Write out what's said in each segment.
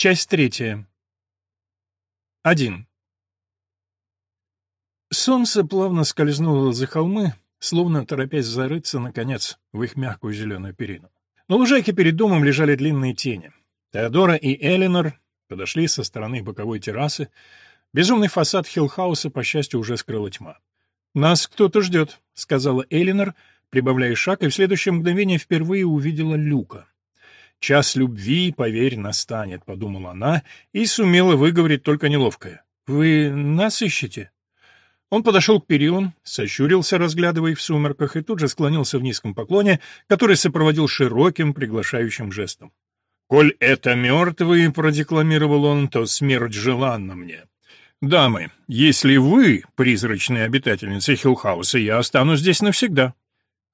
Часть третья. Один. Солнце плавно скользнуло за холмы, словно торопясь зарыться, наконец, в их мягкую зеленую перину. На лужайке перед домом лежали длинные тени. Теодора и Элинор подошли со стороны боковой террасы. Безумный фасад Хиллхауса, по счастью, уже скрыла тьма. «Нас кто-то ждет», — сказала Элинор, прибавляя шаг, и в следующее мгновение впервые увидела Люка. «Час любви, поверь, настанет», — подумала она и сумела выговорить только неловкое. «Вы нас ищете?» Он подошел к перилам, сощурился, разглядывая в сумерках, и тут же склонился в низком поклоне, который сопроводил широким приглашающим жестом. «Коль это мертвые», — продекламировал он, — «то смерть желанна мне. Дамы, если вы призрачные обитательницы Хиллхауса, я останусь здесь навсегда».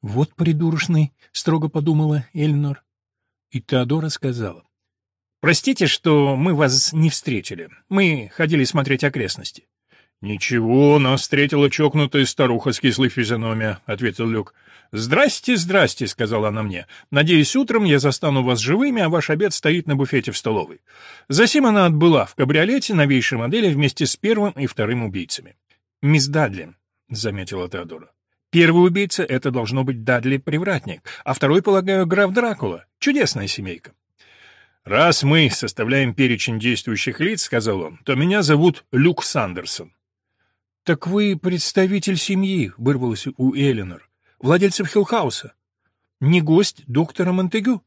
«Вот придурочный», — строго подумала Эльнор. И Теодора сказала. «Простите, что мы вас не встретили. Мы ходили смотреть окрестности». «Ничего, нас встретила чокнутая старуха с кислой физиономией», — ответил Люк. «Здрасте, здрасте», — сказала она мне. «Надеюсь, утром я застану вас живыми, а ваш обед стоит на буфете в столовой». Засим она отбыла в кабриолете новейшей модели вместе с первым и вторым убийцами. «Мисс Дадли», — заметила Теодора. «Первый убийца — это должно быть Дадли-привратник, а второй, полагаю, граф Дракула. Чудесная семейка». «Раз мы составляем перечень действующих лиц, — сказал он, — то меня зовут Люк Сандерсон. «Так вы представитель семьи», — вырвалось у Эленор, — «владельцев Хиллхауса. Не гость доктора Монтегю?»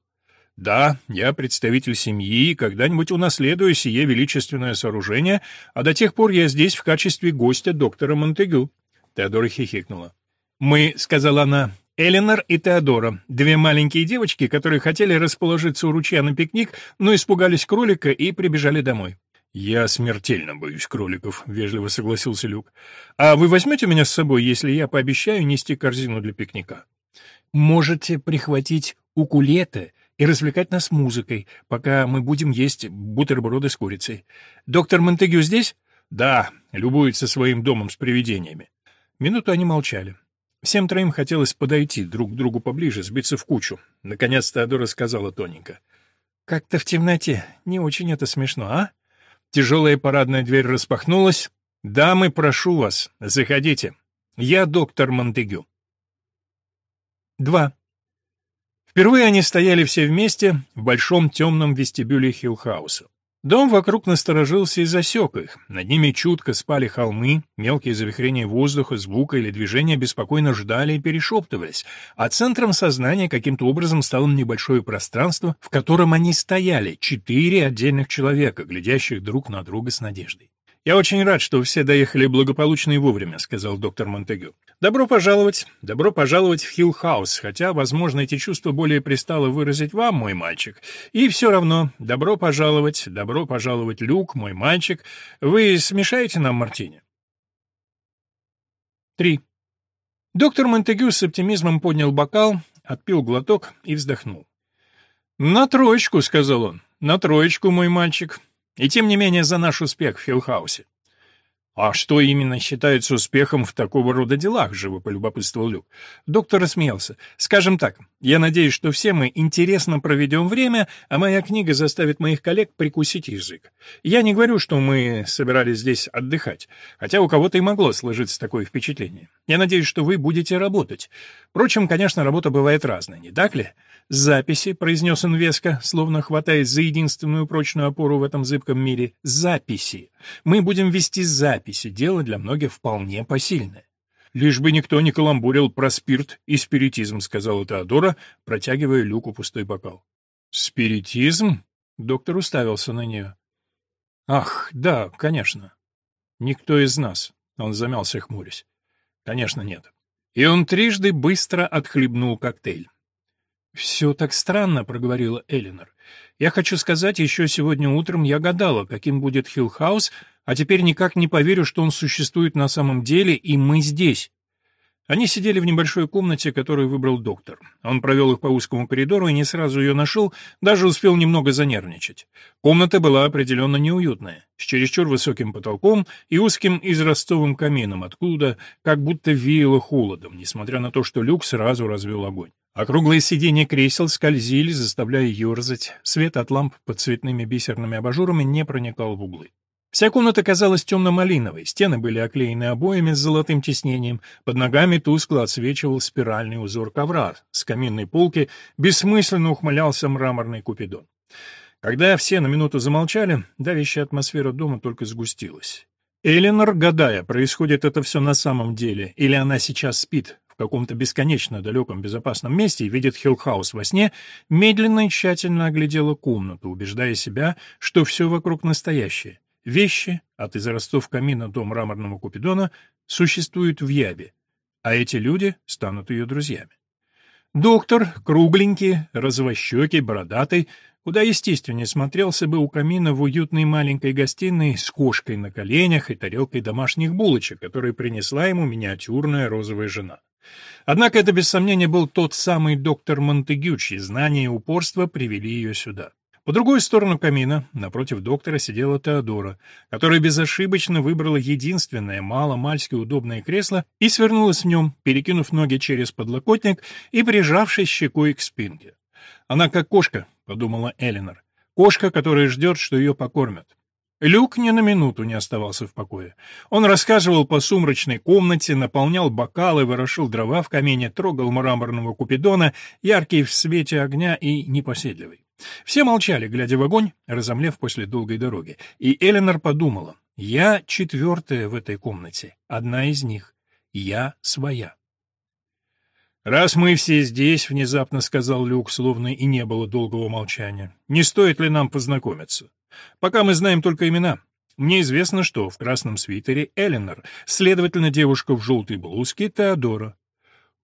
«Да, я представитель семьи и когда-нибудь унаследую сие величественное сооружение, а до тех пор я здесь в качестве гостя доктора Монтегю». Теодора хихикнула. «Мы», — сказала она, — Эленор и Теодора, две маленькие девочки, которые хотели расположиться у ручья на пикник, но испугались кролика и прибежали домой. «Я смертельно боюсь кроликов», — вежливо согласился Люк. «А вы возьмете меня с собой, если я пообещаю нести корзину для пикника?» «Можете прихватить укулеты и развлекать нас музыкой, пока мы будем есть бутерброды с курицей. Доктор Монтегю здесь?» «Да, любуется своим домом с привидениями». Минуту они молчали. Всем троим хотелось подойти друг к другу поближе, сбиться в кучу. Наконец Теодора сказала тоненько. «Как-то в темноте. Не очень это смешно, а?» Тяжелая парадная дверь распахнулась. «Дамы, прошу вас, заходите. Я доктор Монтегю». Два. Впервые они стояли все вместе в большом темном вестибюле Хиллхауса. Дом вокруг насторожился и засек их. Над ними чутко спали холмы, мелкие завихрения воздуха, звука или движения беспокойно ждали и перешептывались, а центром сознания каким-то образом стало небольшое пространство, в котором они стояли, четыре отдельных человека, глядящих друг на друга с надеждой. «Я очень рад, что все доехали благополучно и вовремя», — сказал доктор Монтегю. «Добро пожаловать, добро пожаловать в Хилл-хаус, хотя, возможно, эти чувства более пристало выразить вам, мой мальчик. И все равно, добро пожаловать, добро пожаловать, Люк, мой мальчик. Вы смешаете нам мартини?» Три. Доктор Монтегю с оптимизмом поднял бокал, отпил глоток и вздохнул. «На троечку», — сказал он, — «на троечку, мой мальчик. И тем не менее за наш успех в Филхаусе. «А что именно считается успехом в такого рода делах?» — живо полюбопытствовал Люк. Доктор рассмеялся. «Скажем так, я надеюсь, что все мы интересно проведем время, а моя книга заставит моих коллег прикусить язык. Я не говорю, что мы собирались здесь отдыхать, хотя у кого-то и могло сложиться такое впечатление. Я надеюсь, что вы будете работать. Впрочем, конечно, работа бывает разная, не так ли? «Записи», — произнес он веско, словно хватаясь за единственную прочную опору в этом зыбком мире. «Записи. Мы будем вести записи, дело для многих вполне посильное». «Лишь бы никто не каламбурил про спирт и спиритизм», — сказала Теодора, протягивая Люку пустой бокал. «Спиритизм?» — доктор уставился на нее. «Ах, да, конечно. Никто из нас», — он замялся, хмурясь. «Конечно, нет». И он трижды быстро отхлебнул коктейль. «Все так странно», — проговорила Элинор. «Я хочу сказать, еще сегодня утром я гадала, каким будет Хиллхаус, а теперь никак не поверю, что он существует на самом деле, и мы здесь». Они сидели в небольшой комнате, которую выбрал доктор. Он провел их по узкому коридору и не сразу ее нашел, даже успел немного занервничать. Комната была определенно неуютная, с чересчур высоким потолком и узким израстовым камином, откуда как будто веяло холодом, несмотря на то, что люк сразу развел огонь. Округлые сиденья кресел скользили, заставляя ерзать. Свет от ламп под цветными бисерными абажурами не проникал в углы. Вся комната казалась темно-малиновой, стены были оклеены обоями с золотым тиснением, под ногами тускло отсвечивал спиральный узор ковра, с каминной полки бессмысленно ухмылялся мраморный купидон. Когда все на минуту замолчали, давящая атмосфера дома только сгустилась. Эленор, гадая, происходит это все на самом деле, или она сейчас спит в каком-то бесконечно далеком безопасном месте и видит Хиллхаус во сне, медленно и тщательно оглядела комнату, убеждая себя, что все вокруг настоящее. Вещи, от израстов камина до мраморного купидона, существуют в Ябе, а эти люди станут ее друзьями. Доктор, кругленький, розовощекий, бородатый, куда естественнее смотрелся бы у камина в уютной маленькой гостиной с кошкой на коленях и тарелкой домашних булочек, которые принесла ему миниатюрная розовая жена. Однако это, без сомнения, был тот самый доктор Монтегю, чьи знания и упорство привели ее сюда. По другую сторону камина, напротив доктора, сидела Теодора, которая безошибочно выбрала единственное мало-мальски удобное кресло и свернулась в нем, перекинув ноги через подлокотник и прижавшись щекой к спинке. «Она как кошка», — подумала Элинор. «Кошка, которая ждет, что ее покормят». Люк ни на минуту не оставался в покое. Он рассказывал по сумрачной комнате, наполнял бокалы, ворошил дрова в камине, трогал мраморного купидона, яркий в свете огня и непоседливый. Все молчали, глядя в огонь, разомлев после долгой дороги, и Эленор подумала, «Я четвертая в этой комнате, одна из них. Я своя». «Раз мы все здесь», — внезапно сказал Люк, словно и не было долгого молчания, «не стоит ли нам познакомиться? Пока мы знаем только имена. Мне известно, что в красном свитере Эленор, следовательно, девушка в желтой блузке Теодора.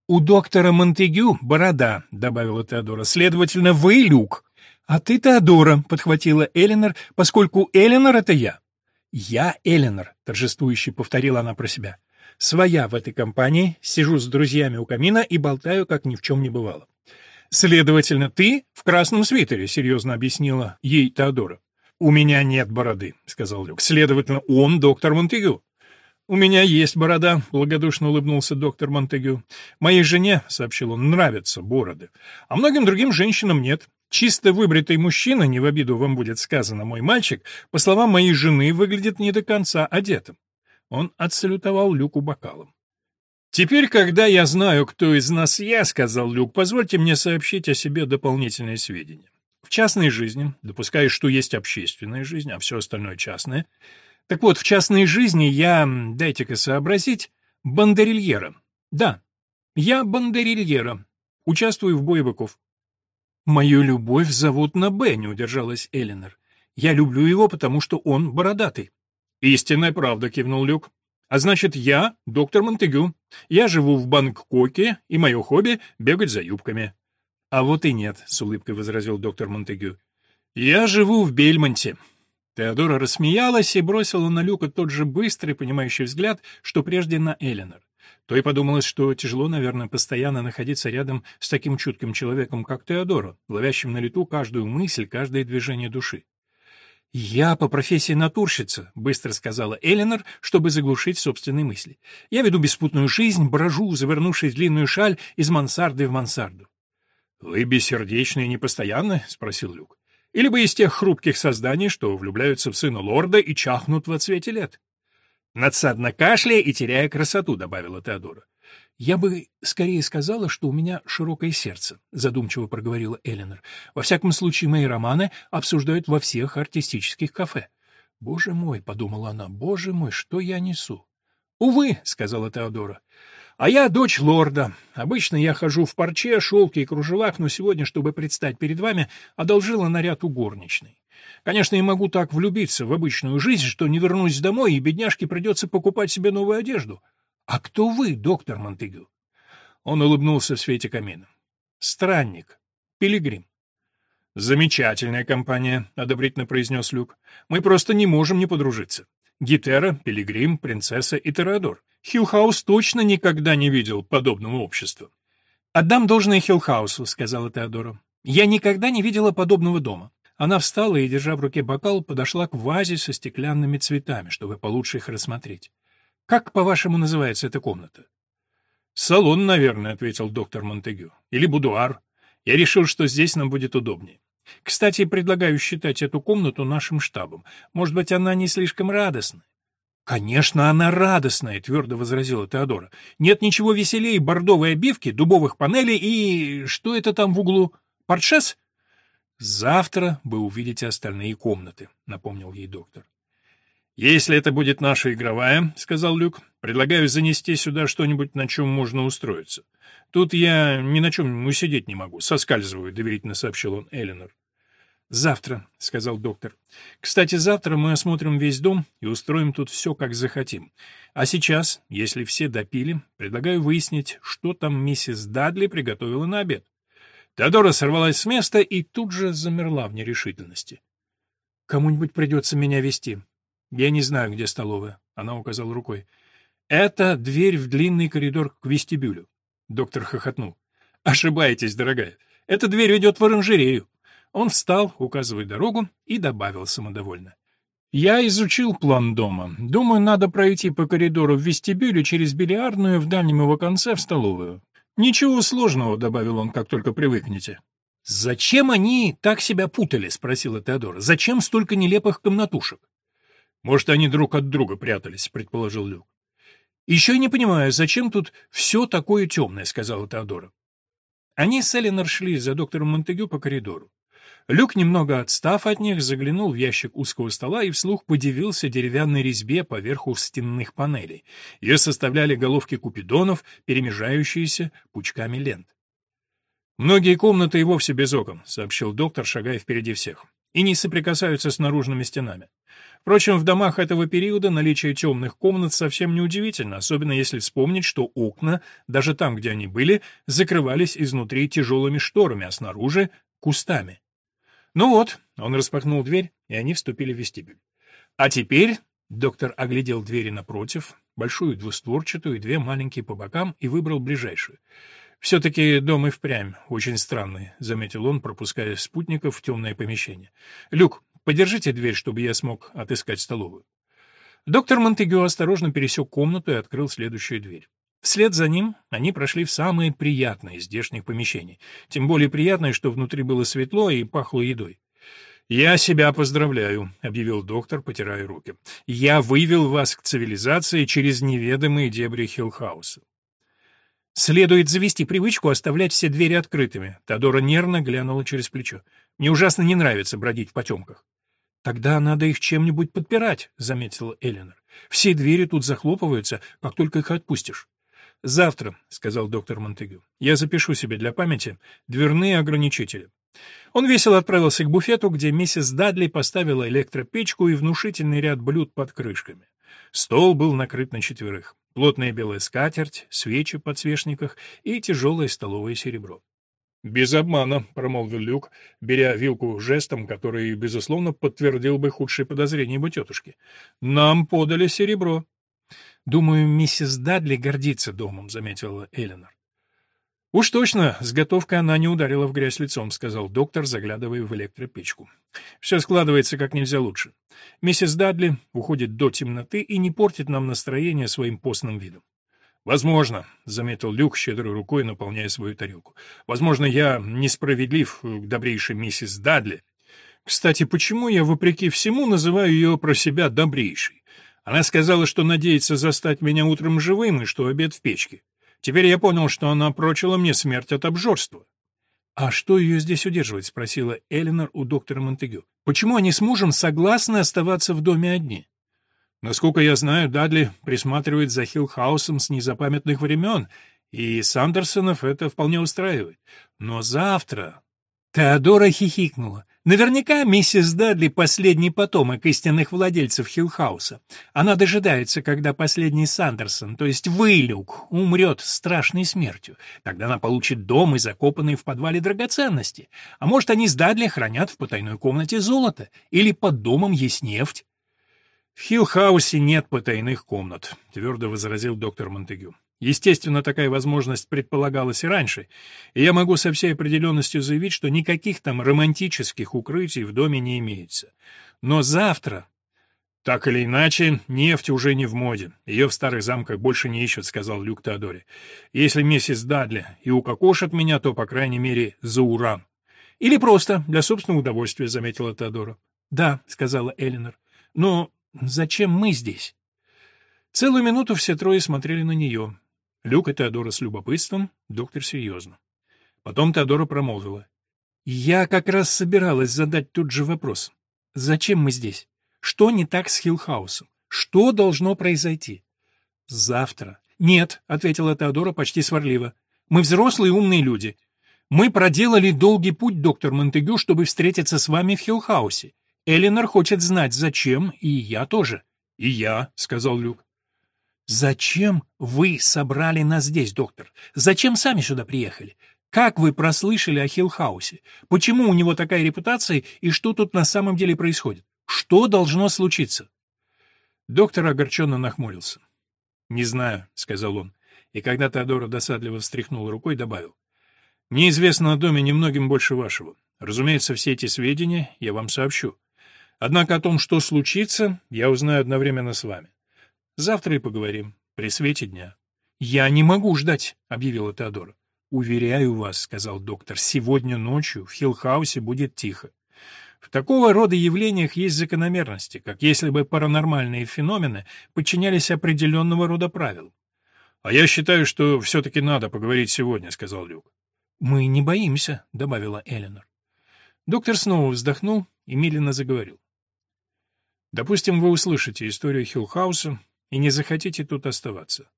«У доктора Монтегю борода», — добавила Теодора, — «следовательно, вы Люк». «А ты Теодора», — подхватила Эленор, «поскольку Эленор — это я». «Я Эленор», — торжествующе повторила она про себя. «Своя в этой компании, сижу с друзьями у камина и болтаю, как ни в чем не бывало». «Следовательно, ты в красном свитере», — серьезно объяснила ей Теодора. «У меня нет бороды», — сказал Люк. «Следовательно, он доктор Монтегю». «У меня есть борода», — благодушно улыбнулся доктор Монтегю. «Моей жене, — сообщил он, — нравятся бороды, а многим другим женщинам нет. Чисто выбритый мужчина, не в обиду вам будет сказано, мой мальчик, по словам моей жены, выглядит не до конца одетым. Он отсалютовал Люку бокалом. «Теперь, когда я знаю, кто из нас я, — сказал Люк, — позвольте мне сообщить о себе дополнительные сведения. В частной жизни, допуская, что есть общественная жизнь, а все остальное частное, так вот, в частной жизни я, дайте-ка сообразить, бандерильера. Да, я бандерильера. Участвую в бое быков. «Мою любовь зовут на Б», — удержалась Эленор. «Я люблю его, потому что он бородатый». «Истинная правда», — кивнул Люк. «А значит, я доктор Монтегю. Я живу в Бангкоке, и мое хобби — бегать за юбками». «А вот и нет», — с улыбкой возразил доктор Монтегю. «Я живу в Бельмонте». Теодора рассмеялась и бросила на Люка тот же быстрый, понимающий взгляд, что прежде на Эленор. То и подумалось, что тяжело, наверное, постоянно находиться рядом с таким чутким человеком, как Теодора, ловящим на лету каждую мысль, каждое движение души. «Я по профессии натурщица», — быстро сказала Эленор, чтобы заглушить собственные мысли. «Я веду беспутную жизнь, брожу, завернувшись длинную шаль из мансарды в мансарду». «Вы бессердечны и непостоянны?» — спросил Люк. «Или вы из тех хрупких созданий, что влюбляются в сына лорда и чахнут в отсвете лет?» Надсадно кашляя и теряя красоту, добавила Теодора. «Я бы скорее сказала, что у меня широкое сердце», — задумчиво проговорила Эленор. «Во всяком случае, мои романы обсуждают во всех артистических кафе». «Боже мой», — подумала она, — «боже мой, что я несу?» «Увы», — сказала Теодора. «А я дочь лорда. Обычно я хожу в парче, шелке и кружевах, но сегодня, чтобы предстать перед вами, одолжила наряд у горничной. Конечно, я могу так влюбиться в обычную жизнь, что не вернусь домой, и бедняжке придется покупать себе новую одежду. А кто вы, доктор Монтегю? Он улыбнулся в свете камина. Странник. Пилигрим. «Замечательная компания», — одобрительно произнес Люк. «Мы просто не можем не подружиться. Гетера, Пилигрим, Принцесса и Тореадор. Хиллхаус точно никогда не видел подобного общества». «Отдам должное Хиллхаусу», — сказала Теодора. «Я никогда не видела подобного дома. Она встала и, держа в руке бокал, подошла к вазе со стеклянными цветами, чтобы получше их рассмотреть. «Как, по-вашему, называется эта комната?» «Салон, наверное», — ответил доктор Монтегю. «Или будуар. Я решил, что здесь нам будет удобнее. Кстати, предлагаю считать эту комнату нашим штабом. Может быть, она не слишком радостная?» «Конечно, она радостная», — твердо возразила Теодора. «Нет ничего веселее бордовой обивки, дубовых панелей и... что это там в углу? Портшес?» «Завтра вы увидите остальные комнаты», — напомнил ей доктор. «Если это будет наша игровая», — сказал Люк, — «предлагаю занести сюда что-нибудь, на чем можно устроиться. Тут я ни на чем усидеть не могу, соскальзываю», — доверительно сообщил он Эленор. «Завтра», — сказал доктор. «Кстати, завтра мы осмотрим весь дом и устроим тут все, как захотим. А сейчас, если все допили, предлагаю выяснить, что там миссис Дадли приготовила на обед». Теодора сорвалась с места и тут же замерла в нерешительности. «Кому-нибудь придется меня вести. Я не знаю, где столовая», — она указала рукой. «Это дверь в длинный коридор к вестибюлю». Доктор хохотнул. «Ошибаетесь, дорогая. Эта дверь ведет в оранжерею. Он встал, указывая дорогу, и добавил самодовольно. «Я изучил план дома. Думаю, надо пройти по коридору в вестибюле через бильярдную в дальнем его конце в столовую. Ничего сложного», — добавил он, — «как только привыкнете». «Зачем они так себя путали?» — спросила Теодора. «Зачем столько нелепых комнатушек?» «Может, они друг от друга прятались», — предположил Люк. «Еще не понимаю, зачем тут все такое темное», — сказала Теодора. Они с Эленор шли за доктором Монтегю по коридору. Люк, немного отстав от них, заглянул в ящик узкого стола и вслух подивился деревянной резьбе поверху стенных панелей. Ее составляли головки купидонов, перемежающиеся пучками лент. «Многие комнаты и вовсе без окон», — сообщил доктор, шагая впереди всех, «и не соприкасаются с наружными стенами. Впрочем, в домах этого периода наличие темных комнат совсем не удивительно, особенно если вспомнить, что окна, даже там, где они были, закрывались изнутри тяжелыми шторами, а снаружи — кустами. Ну вот, он распахнул дверь, и они вступили в вестибюль. А теперь доктор оглядел двери напротив, большую двустворчатую и две маленькие по бокам, и выбрал ближайшую. «Все-таки дом и впрямь очень странный», — заметил он, пропуская спутников в темное помещение. «Люк, подержите дверь, чтобы я смог отыскать столовую». Доктор Монтегю осторожно пересек комнату и открыл следующую дверь. Вслед за ним они прошли в самые приятные из здешних помещений. Тем более приятное, что внутри было светло и пахло едой. «Я себя поздравляю», — объявил доктор, потирая руки. «Я вывел вас к цивилизации через неведомые дебри Хиллхауса». «Следует завести привычку оставлять все двери открытыми», — Тодора нервно глянула через плечо. «Мне ужасно не нравится бродить в потемках». «Тогда надо их чем-нибудь подпирать», — заметила Эленор. «Все двери тут захлопываются, как только их отпустишь». «Завтра», — сказал доктор Монтегю, — «я запишу себе для памяти дверные ограничители». Он весело отправился к буфету, где миссис Дадли поставила электропечку и внушительный ряд блюд под крышками. Стол был накрыт на четверых. Плотная белая скатерть, свечи в подсвечниках и тяжелое столовое серебро. «Без обмана», — промолвил Люк, беря вилку жестом, который, безусловно, подтвердил бы худшие подозрения его тетушки. «Нам подали серебро». «Думаю, миссис Дадли гордится домом», — заметила Эленор. «Уж точно, с готовкой она не ударила в грязь лицом», — сказал доктор, заглядывая в электропечку. «Все складывается как нельзя лучше. Миссис Дадли уходит до темноты и не портит нам настроение своим постным видом». «Возможно», — заметил Люк, щедрой рукой наполняя свою тарелку. «Возможно, я несправедлив к добрейшей миссис Дадли. Кстати, почему я, вопреки всему, называю ее про себя добрейшей? Она сказала, что надеется застать меня утром живым и что обед в печке. Теперь я понял, что она прочила мне смерть от обжорства. «А что ее здесь удерживает?» — спросила Эленор у доктора Монтегю. «Почему они с мужем согласны оставаться в доме одни?» «Насколько я знаю, Дадли присматривает за Хиллхаусом с незапамятных времен, и Сандерсонов это вполне устраивает. Но завтра...» Теодора хихикнула. Наверняка миссис Дадли — последний потомок истинных владельцев Хиллхауса. Она дожидается, когда последний Сандерсон, то есть вы, Люк, умрет страшной смертью. Тогда она получит дом и закопанные в подвале драгоценности. А может, они с Дадли хранят в потайной комнате золото? Или под домом есть нефть? «В Хиллхаусе нет потайных комнат», — твердо возразил доктор Монтегю. Естественно, такая возможность предполагалась и раньше, и я могу со всей определенностью заявить, что никаких там романтических укрытий в доме не имеется. Но завтра... «Так или иначе, нефть уже не в моде. Ее в старых замках больше не ищут», — сказал Люк Теодори. «Если миссис Дадли и укокошат меня, то, по крайней мере, за уран». «Или просто для собственного удовольствия», — заметила Теодора. «Да», — сказала Элинор. «Но зачем мы здесь?» Целую минуту все трое смотрели на нее. Люк и Теодора с любопытством, доктор серьезно. Потом Теодора промолвила. «Я как раз собиралась задать тот же вопрос. Зачем мы здесь?» Что не так с Хиллхаусом? Что должно произойти? Завтра. Нет, ответила Теодора почти сварливо. Мы взрослые умные люди. Мы проделали долгий путь, доктор Монтегю, чтобы встретиться с вами в Хиллхаусе. Элинор хочет знать, зачем, и я тоже. И я, сказал Люк. Зачем вы собрали нас здесь, доктор? Зачем сами сюда приехали? Как вы прослышали о Хиллхаусе? Почему у него такая репутация и что тут на самом деле происходит? Что должно случиться? Доктор огорченно нахмурился. «Не знаю», — сказал он, и когда Теодора досадливо встряхнул рукой, добавил. «Мне известно о доме немногим больше вашего. Разумеется, все эти сведения я вам сообщу. Однако о том, что случится, я узнаю одновременно с вами. Завтра и поговорим, при свете дня». «Я не могу ждать», — объявила Теодора. «Уверяю вас», — сказал доктор, — «сегодня ночью в Хиллхаусе будет тихо. В такого рода явлениях есть закономерности, как если бы паранормальные феномены подчинялись определенного рода правилам. «А я считаю, что все-таки надо поговорить сегодня», — сказал Люк. «Мы не боимся», — добавила Эленор. Доктор снова вздохнул и медленно заговорил. «Допустим, вы услышите историю Хиллхауса и не захотите тут оставаться.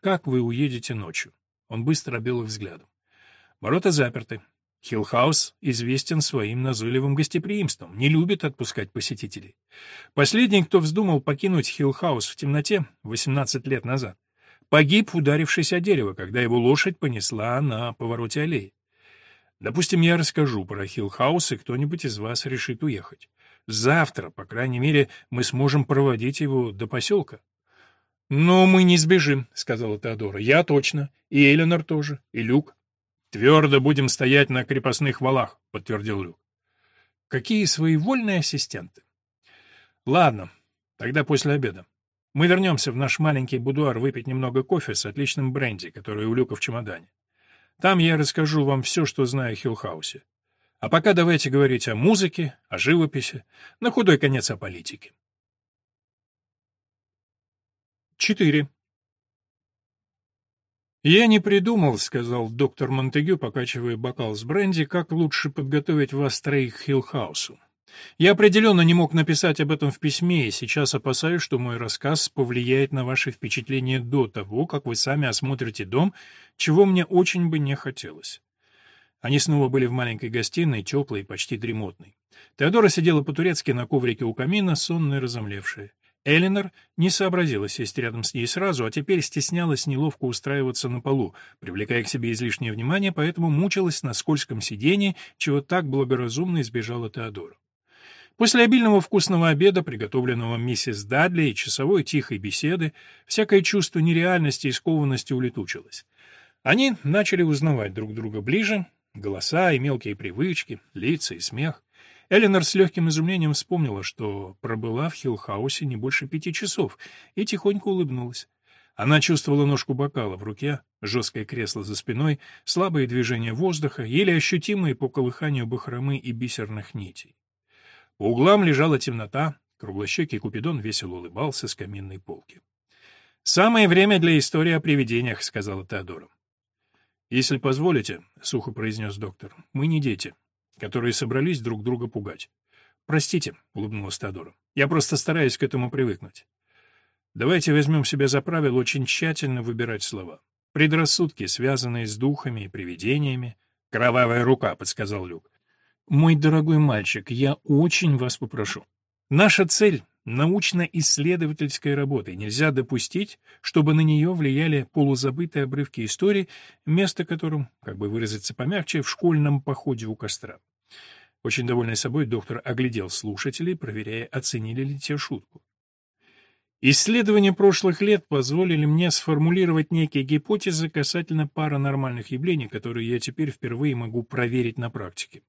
Как вы уедете ночью?» Он быстро обвел их взглядом. «Ворота заперты. Хиллхаус известен своим назойливым гостеприимством, не любит отпускать посетителей. Последний, кто вздумал покинуть Хиллхаус в темноте 18 лет назад, погиб, ударившись о дерево, когда его лошадь понесла на повороте аллеи. Допустим, я расскажу про Хиллхаус, и кто-нибудь из вас решит уехать. Завтра, по крайней мере, мы сможем проводить его до поселка. — Но мы не сбежим, — сказала Теодора. — Я точно. И Эленор тоже. И Люк. «Твердо будем стоять на крепостных валах», — подтвердил Люк. «Какие своевольные ассистенты!» «Ладно, тогда после обеда. Мы вернемся в наш маленький будуар выпить немного кофе с отличным бренди, который у Люка в чемодане. Там я расскажу вам все, что знаю о Хиллхаусе. А пока давайте говорить о музыке, о живописи, на худой конец о политике». 4. «Я не придумал», — сказал доктор Монтегю, покачивая бокал с бренди, «как лучше подготовить вас троих к Хиллхаусу. Я определенно не мог написать об этом в письме, и сейчас опасаюсь, что мой рассказ повлияет на ваши впечатления до того, как вы сами осмотрите дом, чего мне очень бы не хотелось». Они снова были в маленькой гостиной, теплой почти дремотной. Теодора сидела по-турецки на коврике у камина, сонная и разомлевшая. Элинор не сообразила сесть рядом с ней сразу, а теперь стеснялась неловко устраиваться на полу, привлекая к себе излишнее внимание, поэтому мучилась на скользком сиденье, чего так благоразумно избежала Теодора. После обильного вкусного обеда, приготовленного миссис Дадли и часовой тихой беседы, всякое чувство нереальности и скованности улетучилось. Они начали узнавать друг друга ближе, голоса и мелкие привычки, лица и смех. Эленор с легким изумлением вспомнила, что пробыла в Хиллхаусе не больше пяти часов, и тихонько улыбнулась. Она чувствовала ножку бокала в руке, жесткое кресло за спиной, слабые движения воздуха, еле ощутимые по колыханию бахромы и бисерных нитей. По углам лежала темнота, круглощекий Купидон весело улыбался с каминной полки. «Самое время для истории о привидениях», — сказала Теодора. «Если позволите», — сухо произнес доктор, — «мы не дети которые собрались друг друга пугать. «Простите», — улыбнулась Теодора, — «я просто стараюсь к этому привыкнуть. Давайте возьмем себе за правило очень тщательно выбирать слова. Предрассудки, связанные с духами и привидениями. «Кровавая рука», — подсказал Люк. «Мой дорогой мальчик, я очень вас попрошу. Наша цель — научно-исследовательская работа, и нельзя допустить, чтобы на нее влияли полузабытые обрывки истории, место которым, как бы выразиться помягче, в школьном походе у костра. Очень довольный собой, доктор оглядел слушателей, проверяя, оценили ли те шутку. Исследования прошлых лет позволили мне сформулировать некие гипотезы касательно паранормальных явлений, которые я теперь впервые могу проверить на практике.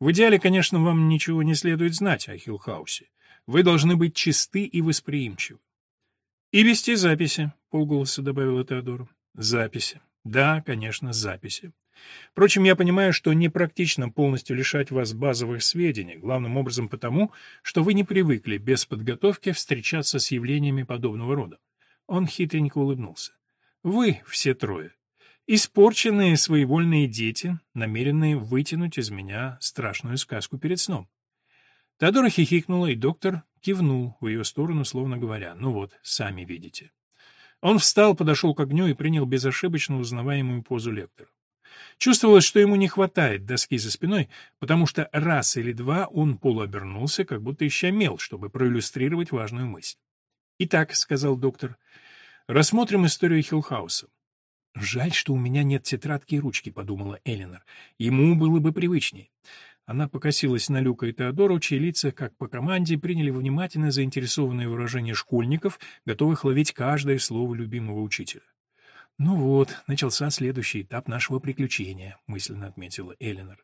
В идеале, конечно, вам ничего не следует знать о Хиллхаусе. Вы должны быть чисты и восприимчивы. И вести записи, — полголоса добавила Теодора. Записи. Да, конечно, записи. Впрочем, я понимаю, что непрактично полностью лишать вас базовых сведений, главным образом потому, что вы не привыкли без подготовки встречаться с явлениями подобного рода. Он хитренько улыбнулся. Вы все трое. Испорченные своевольные дети, намеренные вытянуть из меня страшную сказку перед сном. Теодора хихикнула, и доктор кивнул в ее сторону, словно говоря, «Ну вот, сами видите». Он встал, подошел к огню и принял безошибочно узнаваемую позу лектора. Чувствовалось, что ему не хватает доски за спиной, потому что раз или два он полуобернулся, как будто ища мел, чтобы проиллюстрировать важную мысль. «Итак», — сказал доктор, — «рассмотрим историю Хиллхауса». «Жаль, что у меня нет тетрадки и ручки», — подумала Элинор. «Ему было бы привычнее». Она покосилась на Люка и Теодору, чьи лица, как по команде, приняли внимательно заинтересованное выражение школьников, готовых ловить каждое слово любимого учителя. «Ну вот, начался следующий этап нашего приключения», — мысленно отметила Элинор.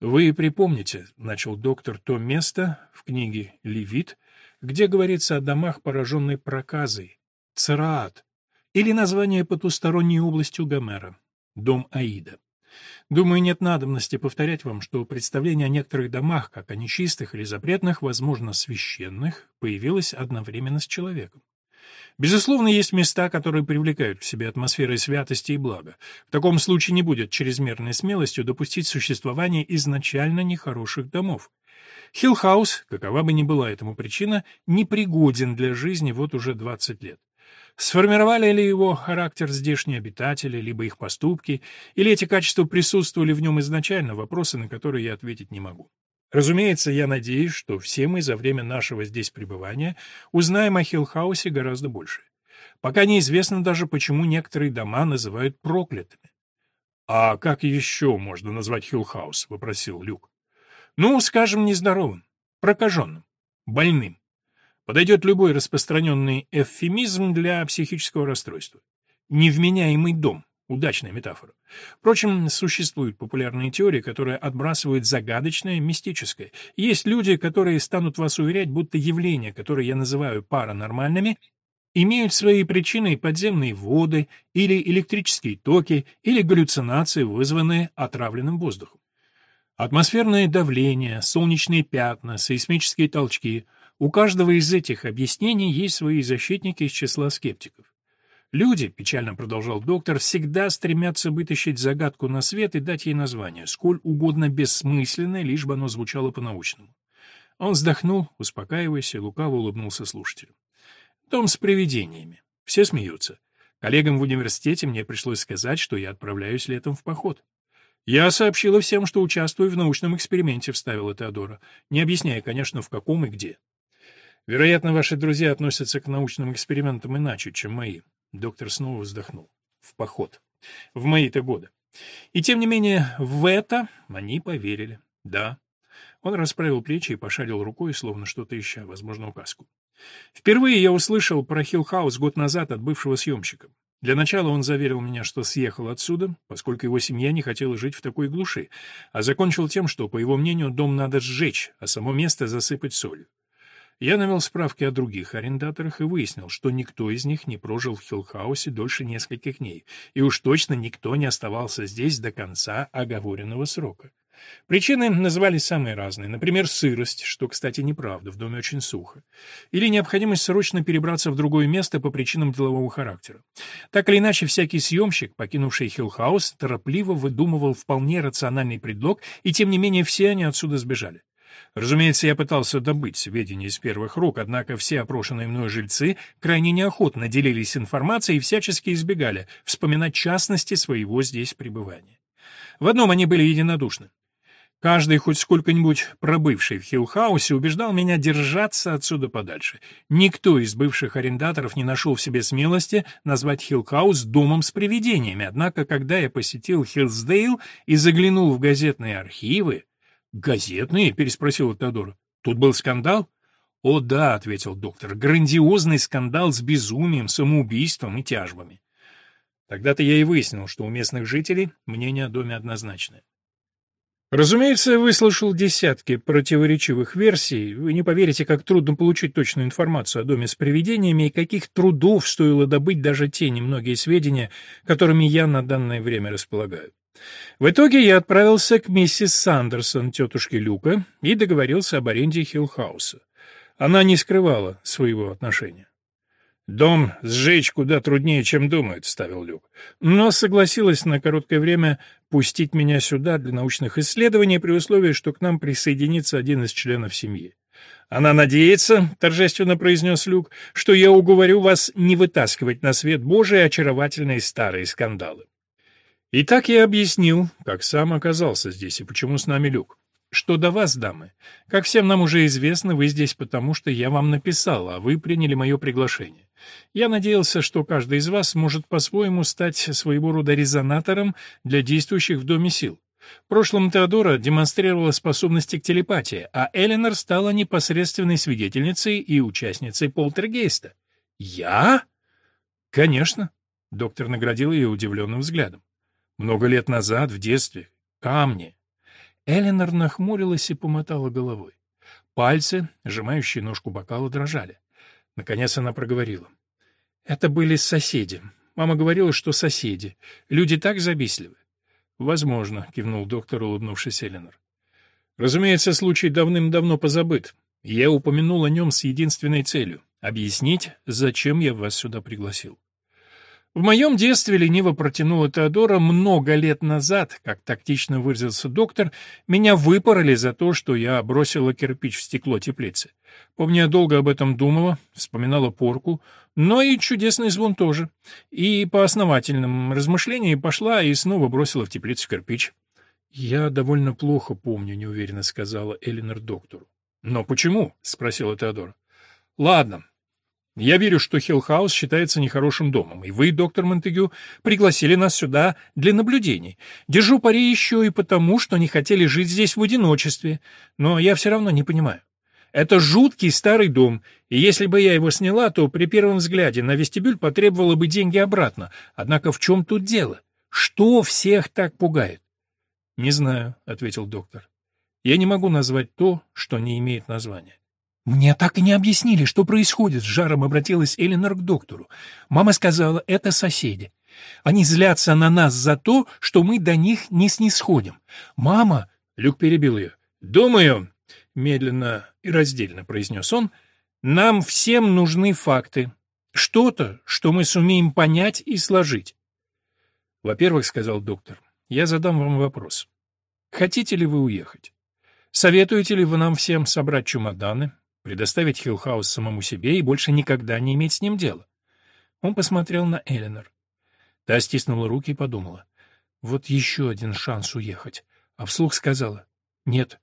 «Вы припомните, — начал доктор, — то место в книге «Левит», где говорится о домах, пораженной проказой, Цараат, или название потусторонней области у Гомера, дом Аида. Думаю, нет надобности повторять вам, что представление о некоторых домах, как о нечистых или запретных, возможно, священных, появилось одновременно с человеком. Безусловно, есть места, которые привлекают к себе атмосферой святости и блага. В таком случае не будет чрезмерной смелостью допустить существование изначально нехороших домов. Хиллхаус, какова бы ни была этому причина, непригоден для жизни вот уже 20 лет. Сформировали ли его характер здешние обитатели, либо их поступки, или эти качества присутствовали в нем изначально, вопросы, на которые я ответить не могу. Разумеется, я надеюсь, что все мы за время нашего здесь пребывания узнаем о Хиллхаусе гораздо больше. Пока неизвестно даже, почему некоторые дома называют проклятыми. «А как еще можно назвать Хиллхаус?» — вопросил Люк. «Ну, скажем, нездоровым, прокаженным, больным. Подойдет любой распространенный эвфемизм для психического расстройства. Невменяемый дом, Удачная метафора. Впрочем, существуют популярные теории, которые отбрасывают загадочное, мистическое. Есть люди, которые станут вас уверять, будто явления, которые я называю паранормальными, имеют свои причины подземные воды, или электрические токи, или галлюцинации, вызванные отравленным воздухом. Атмосферное давление, солнечные пятна, сейсмические толчки — у каждого из этих объяснений есть свои защитники из числа скептиков. Люди, печально продолжал доктор, всегда стремятся вытащить загадку на свет и дать ей название, сколь угодно бессмысленное, лишь бы оно звучало по-научному. Он вздохнул, успокаиваясь, и лукаво улыбнулся слушателю. Дом с привидениями. Все смеются. Коллегам в университете мне пришлось сказать, что я отправляюсь летом в поход. «Я сообщила всем, что участвую в научном эксперименте», — вставила Теодора, не объясняя, конечно, в каком и где. «Вероятно, ваши друзья относятся к научным экспериментам иначе, чем мои. Доктор снова вздохнул. В поход. В мои-то годы. И тем не менее, в это они поверили. Да. Он расправил плечи и пошарил рукой, словно что-то ища, возможно, указку. Впервые я услышал про Хиллхаус год назад от бывшего съемщика. Для начала он заверил меня, что съехал отсюда, поскольку его семья не хотела жить в такой глуши, а закончил тем, что, по его мнению, дом надо сжечь, а само место засыпать солью. Я навел справки о других арендаторах и выяснил, что никто из них не прожил в Хиллхаусе дольше нескольких дней, и уж точно никто не оставался здесь до конца оговоренного срока. Причины назывались самые разные, например, сырость, что, кстати, неправда, в доме очень сухо, или необходимость срочно перебраться в другое место по причинам делового характера. Так или иначе, всякий съемщик, покинувший Хиллхаус, торопливо выдумывал вполне рациональный предлог, и тем не менее все они отсюда сбежали. Разумеется, я пытался добыть сведения из первых рук, однако все опрошенные мной жильцы крайне неохотно делились информацией и всячески избегали вспоминать частности своего здесь пребывания. В одном они были единодушны. Каждый, хоть сколько-нибудь пробывший в Хиллхаусе, убеждал меня держаться отсюда подальше. Никто из бывших арендаторов не нашел в себе смелости назвать Хиллхаус домом с привидениями, однако, когда я посетил Хиллсдейл и заглянул в газетные архивы, «Газетные?» — переспросил Теодор. «Тут был скандал?» «О да», — ответил доктор, — «грандиозный скандал с безумием, самоубийством и тяжбами». Тогда-то я и выяснил, что у местных жителей мнение о доме однозначное. Разумеется, выслушал десятки противоречивых версий. Вы не поверите, как трудно получить точную информацию о доме с привидениями и каких трудов стоило добыть даже те немногие сведения, которыми я на данное время располагаю. В итоге я отправился к миссис Сандерсон, тетушке Люка, и договорился об аренде Хиллхауса. Она не скрывала своего отношения. «Дом сжечь куда труднее, чем думают», — ставил Люк. «Но согласилась на короткое время пустить меня сюда для научных исследований при условии, что к нам присоединится один из членов семьи. «Она надеется», — торжественно произнес Люк, — «что я уговорю вас не вытаскивать на свет Божий очаровательные старые скандалы». И так я объяснил, как сам оказался здесь и почему с нами Люк. Что до вас, дамы? Как всем нам уже известно, вы здесь потому, что я вам написал, а вы приняли мое приглашение. Я надеялся, что каждый из вас может по-своему стать своего рода резонатором для действующих в Доме сил. В прошлом Теодора демонстрировала способности к телепатии, а Эленор стала непосредственной свидетельницей и участницей полтергейста. «Я?» «Конечно», — доктор наградил ее удивленным взглядом. «Много лет назад, в детстве, камни, Эленор нахмурилась и помотала головой. Пальцы, сжимающие ножку бокала, дрожали. Наконец она проговорила. «Это были соседи. Мама говорила, что соседи. Люди так завистливы». «Возможно», — кивнул доктор, улыбнувшись Эленор. «Разумеется, случай давным-давно позабыт. Я упомянул о нем с единственной целью — объяснить, зачем я вас сюда пригласил. В моем детстве, лениво протянула Теодора, много лет назад, как тактично выразился доктор, меня выпороли за то, что я бросила кирпич в стекло теплицы. Помню, я долго об этом думала, вспоминала порку, но и чудесный звон тоже. И по основательным размышлениям пошла и снова бросила в теплицу кирпич. «Я довольно плохо помню», — неуверенно сказала Элинор доктору. «Но почему?» — спросила Теодора. «Ладно, я верю, что Хиллхаус считается нехорошим домом, и вы, доктор Монтегю, пригласили нас сюда для наблюдений. Держу пари еще и потому, что не хотели жить здесь в одиночестве. Но я все равно не понимаю. Это жуткий старый дом, и если бы я его сняла, то при первом взгляде на вестибюль потребовала бы деньги обратно. Однако в чем тут дело? Что всех так пугает? — Не знаю, — ответил доктор. — Я не могу назвать то, что не имеет названия. «Мне так и не объяснили, что происходит», — с жаром обратилась Эленор к доктору. «Мама сказала, это соседи. Они злятся на нас за то, что мы до них не снисходим. Мама...» — Люк перебил ее. «Думаю...» — медленно и раздельно произнес он. «Нам всем нужны факты. Что-то, что мы сумеем понять и сложить». «Во-первых, — сказал доктор, — я задам вам вопрос. Хотите ли вы уехать? Советуете ли вы нам всем собрать чемоданы, предоставить Хиллхаус самому себе и больше никогда не иметь с ним дела. Он посмотрел на Эленор. Та стиснула руки и подумала. Вот еще один шанс уехать. А вслух сказала «нет».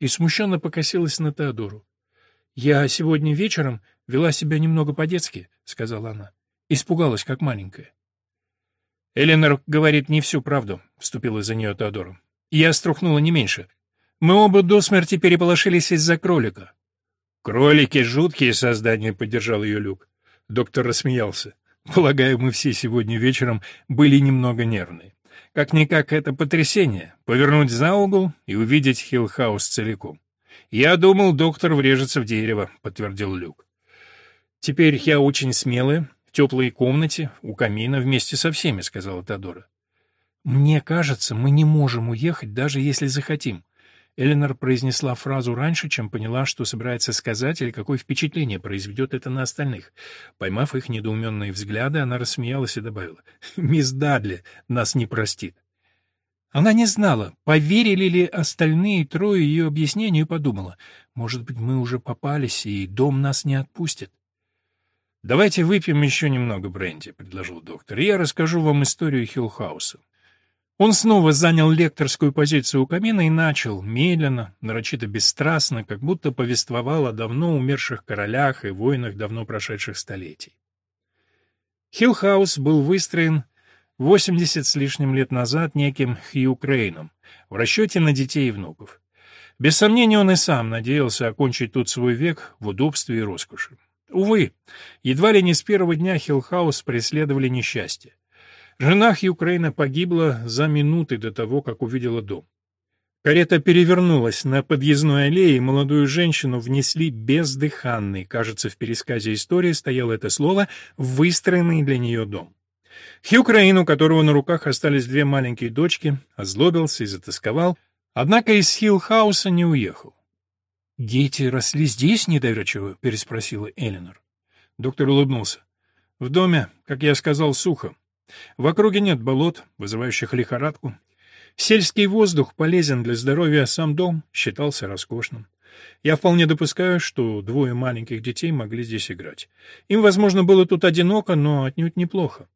И смущенно покосилась на Теодору. «Я сегодня вечером вела себя немного по-детски», — сказала она. Испугалась, как маленькая. «Эленор говорит не всю правду», — вступила за нее Теодора. «Я струхнула не меньше. Мы оба до смерти переполошились из-за кролика. «Кролики — жуткие создания», — поддержал ее Люк. Доктор рассмеялся. «Полагаю, мы все сегодня вечером были немного нервны. Как-никак это потрясение — повернуть за угол и увидеть Хиллхаус целиком. Я думал, доктор врежется в дерево», — подтвердил Люк. «Теперь я очень смелая, в теплой комнате, у камина, вместе со всеми», — сказала Тодора. «Мне кажется, мы не можем уехать, даже если захотим. Эленор произнесла фразу раньше, чем поняла, что собирается сказать или какое впечатление произведет это на остальных. Поймав их недоуменные взгляды, она рассмеялась и добавила, «Мисс Дадли нас не простит». Она не знала, поверили ли остальные трое ее объяснению, и подумала, «Может быть, мы уже попались, и дом нас не отпустит». «Давайте выпьем еще немного бренди», — предложил доктор. «Я расскажу вам историю Хиллхауса. Он снова занял лекторскую позицию у камина и начал, медленно, нарочито бесстрастно, как будто повествовал о давно умерших королях и войнах давно прошедших столетий. Хиллхаус был выстроен 80 с лишним лет назад неким Хью Крейном в расчете на детей и внуков. Без сомнения, он и сам надеялся окончить тут свой век в удобстве и роскоши. Увы, едва ли не с первого дня Хиллхаус преследовали несчастья. Жена Хью Крейна погибла за минуты до того, как увидела дом. Карета перевернулась на подъездной аллее, и молодую женщину внесли бездыханной, кажется, в пересказе истории стояло это слово, в выстроенный для нее дом. Хью Крейн, у которого на руках остались две маленькие дочки, озлобился и затасковал, однако из Хиллхауса не уехал. «Дети росли здесь недоверчиво?» — переспросила Эленор. Доктор улыбнулся. «В доме, как я сказал, сухо. В округе нет болот, вызывающих лихорадку. Сельский воздух полезен для здоровья, а сам дом считался роскошным. Я вполне допускаю, что двое маленьких детей могли здесь играть. Им, возможно, было тут одиноко, но отнюдь неплохо.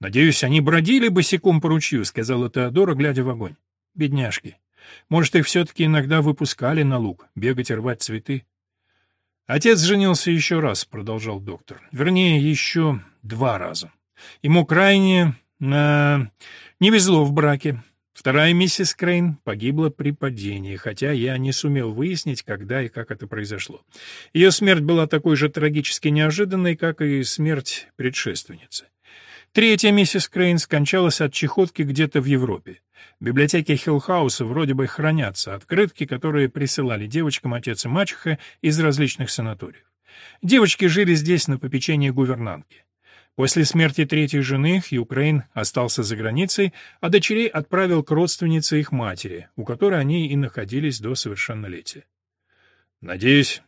«Надеюсь, они бродили босиком по ручью», — сказала Теодора, глядя в огонь. «Бедняжки. Может, их все-таки иногда выпускали на луг, бегать и рвать цветы?» «Отец женился еще раз», — продолжал доктор. «Вернее, еще два раза. Ему крайне... Э, не везло в браке. Вторая миссис Крейн погибла при падении, хотя я не сумел выяснить, когда и как это произошло. Ее смерть была такой же трагически неожиданной, как и смерть предшественницы. Третья миссис Крейн скончалась от чехотки где-то в Европе. В библиотеке Хиллхауса вроде бы хранятся открытки, которые присылали девочкам отец и мачеха из различных санаториев. Девочки жили здесь на попечении гувернантки. После смерти третьей жены Хьюкрейн остался за границей, а дочерей отправил к родственнице их матери, у которой они и находились до совершеннолетия. «Надеюсь,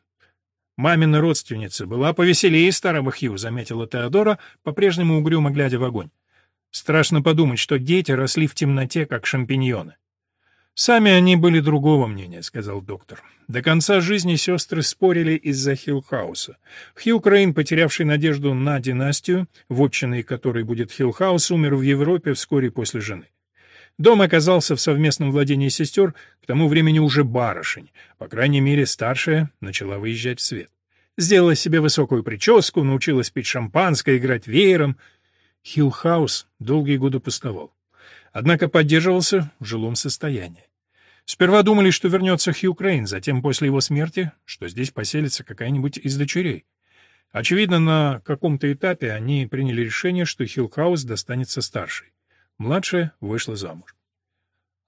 мамина родственница была повеселее старого Хью», — заметила Теодора, по-прежнему угрюмо глядя в огонь. «Страшно подумать, что дети росли в темноте, как шампиньоны». «Сами они были другого мнения», — сказал доктор. До конца жизни сестры спорили из-за Хиллхауса. Хью Крейн, потерявший надежду на династию, вотчиной которой будет Хиллхаус, умер в Европе вскоре после жены. Дом оказался в совместном владении сестер, к тому времени уже барышень, по крайней мере, старшая начала выезжать в свет. Сделала себе высокую прическу, научилась пить шампанское, играть веером. Хиллхаус долгие годы пустовал. Однако поддерживался в жилом состоянии. Сперва думали, что вернется Хью Крейн, затем после его смерти, что здесь поселится какая-нибудь из дочерей. Очевидно, на каком-то этапе они приняли решение, что Хиллхаус достанется старшей. Младшая вышла замуж.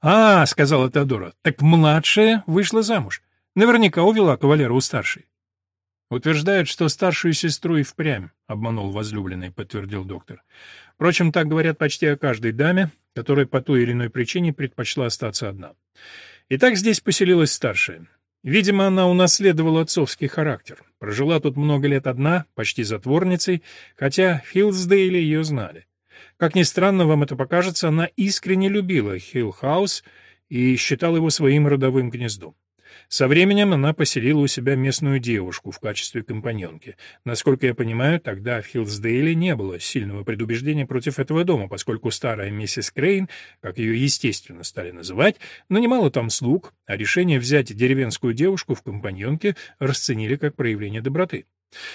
«А, — сказала Теодора, — так младшая вышла замуж. Наверняка увела кавалера у старшей». «Утверждают, что старшую сестру и впрямь», — обманул возлюбленный, — подтвердил доктор. «Впрочем, так говорят почти о каждой даме, которая по той или иной причине предпочла остаться одна. Итак, здесь поселилась старшая. Видимо, она унаследовала отцовский характер. Прожила тут много лет одна, почти затворницей, хотя в Хиллсдейле ее знали. Как ни странно вам это покажется, она искренне любила Хиллхаус и считала его своим родовым гнездом. Со временем она поселила у себя местную девушку в качестве компаньонки. Насколько я понимаю, тогда в Хиллсдейле не было сильного предубеждения против этого дома, поскольку старая миссис Крейн, как ее естественно стали называть, нанимала там слуг, а решение взять деревенскую девушку в компаньонке расценили как проявление доброты.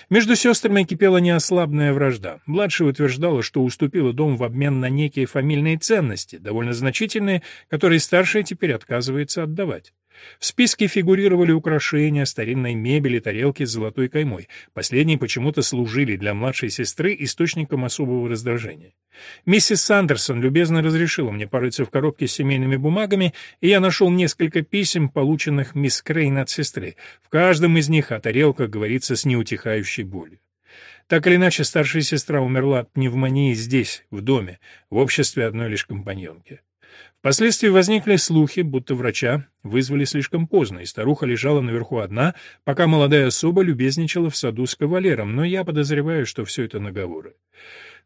Между сестрами кипела неослабная вражда. Младшая утверждала, что уступила дом в обмен на некие фамильные ценности, довольно значительные, которые старшая теперь отказывается отдавать. В списке фигурировали украшения, старинной мебели, тарелки с золотой каймой. Последние почему-то служили для младшей сестры источником особого раздражения. Миссис Сандерсон любезно разрешила мне порыться в коробке с семейными бумагами, и я нашел несколько писем, полученных мисс Крейн от сестры. В каждом из них о тарелках говорится с неутихающей болью. Так или иначе, старшая сестра умерла от пневмонии здесь, в доме, в обществе одной лишь компаньонки. Впоследствии возникли слухи, будто врача вызвали слишком поздно, и старуха лежала наверху одна, пока молодая особа любезничала в саду с кавалером, но я подозреваю, что все это наговоры.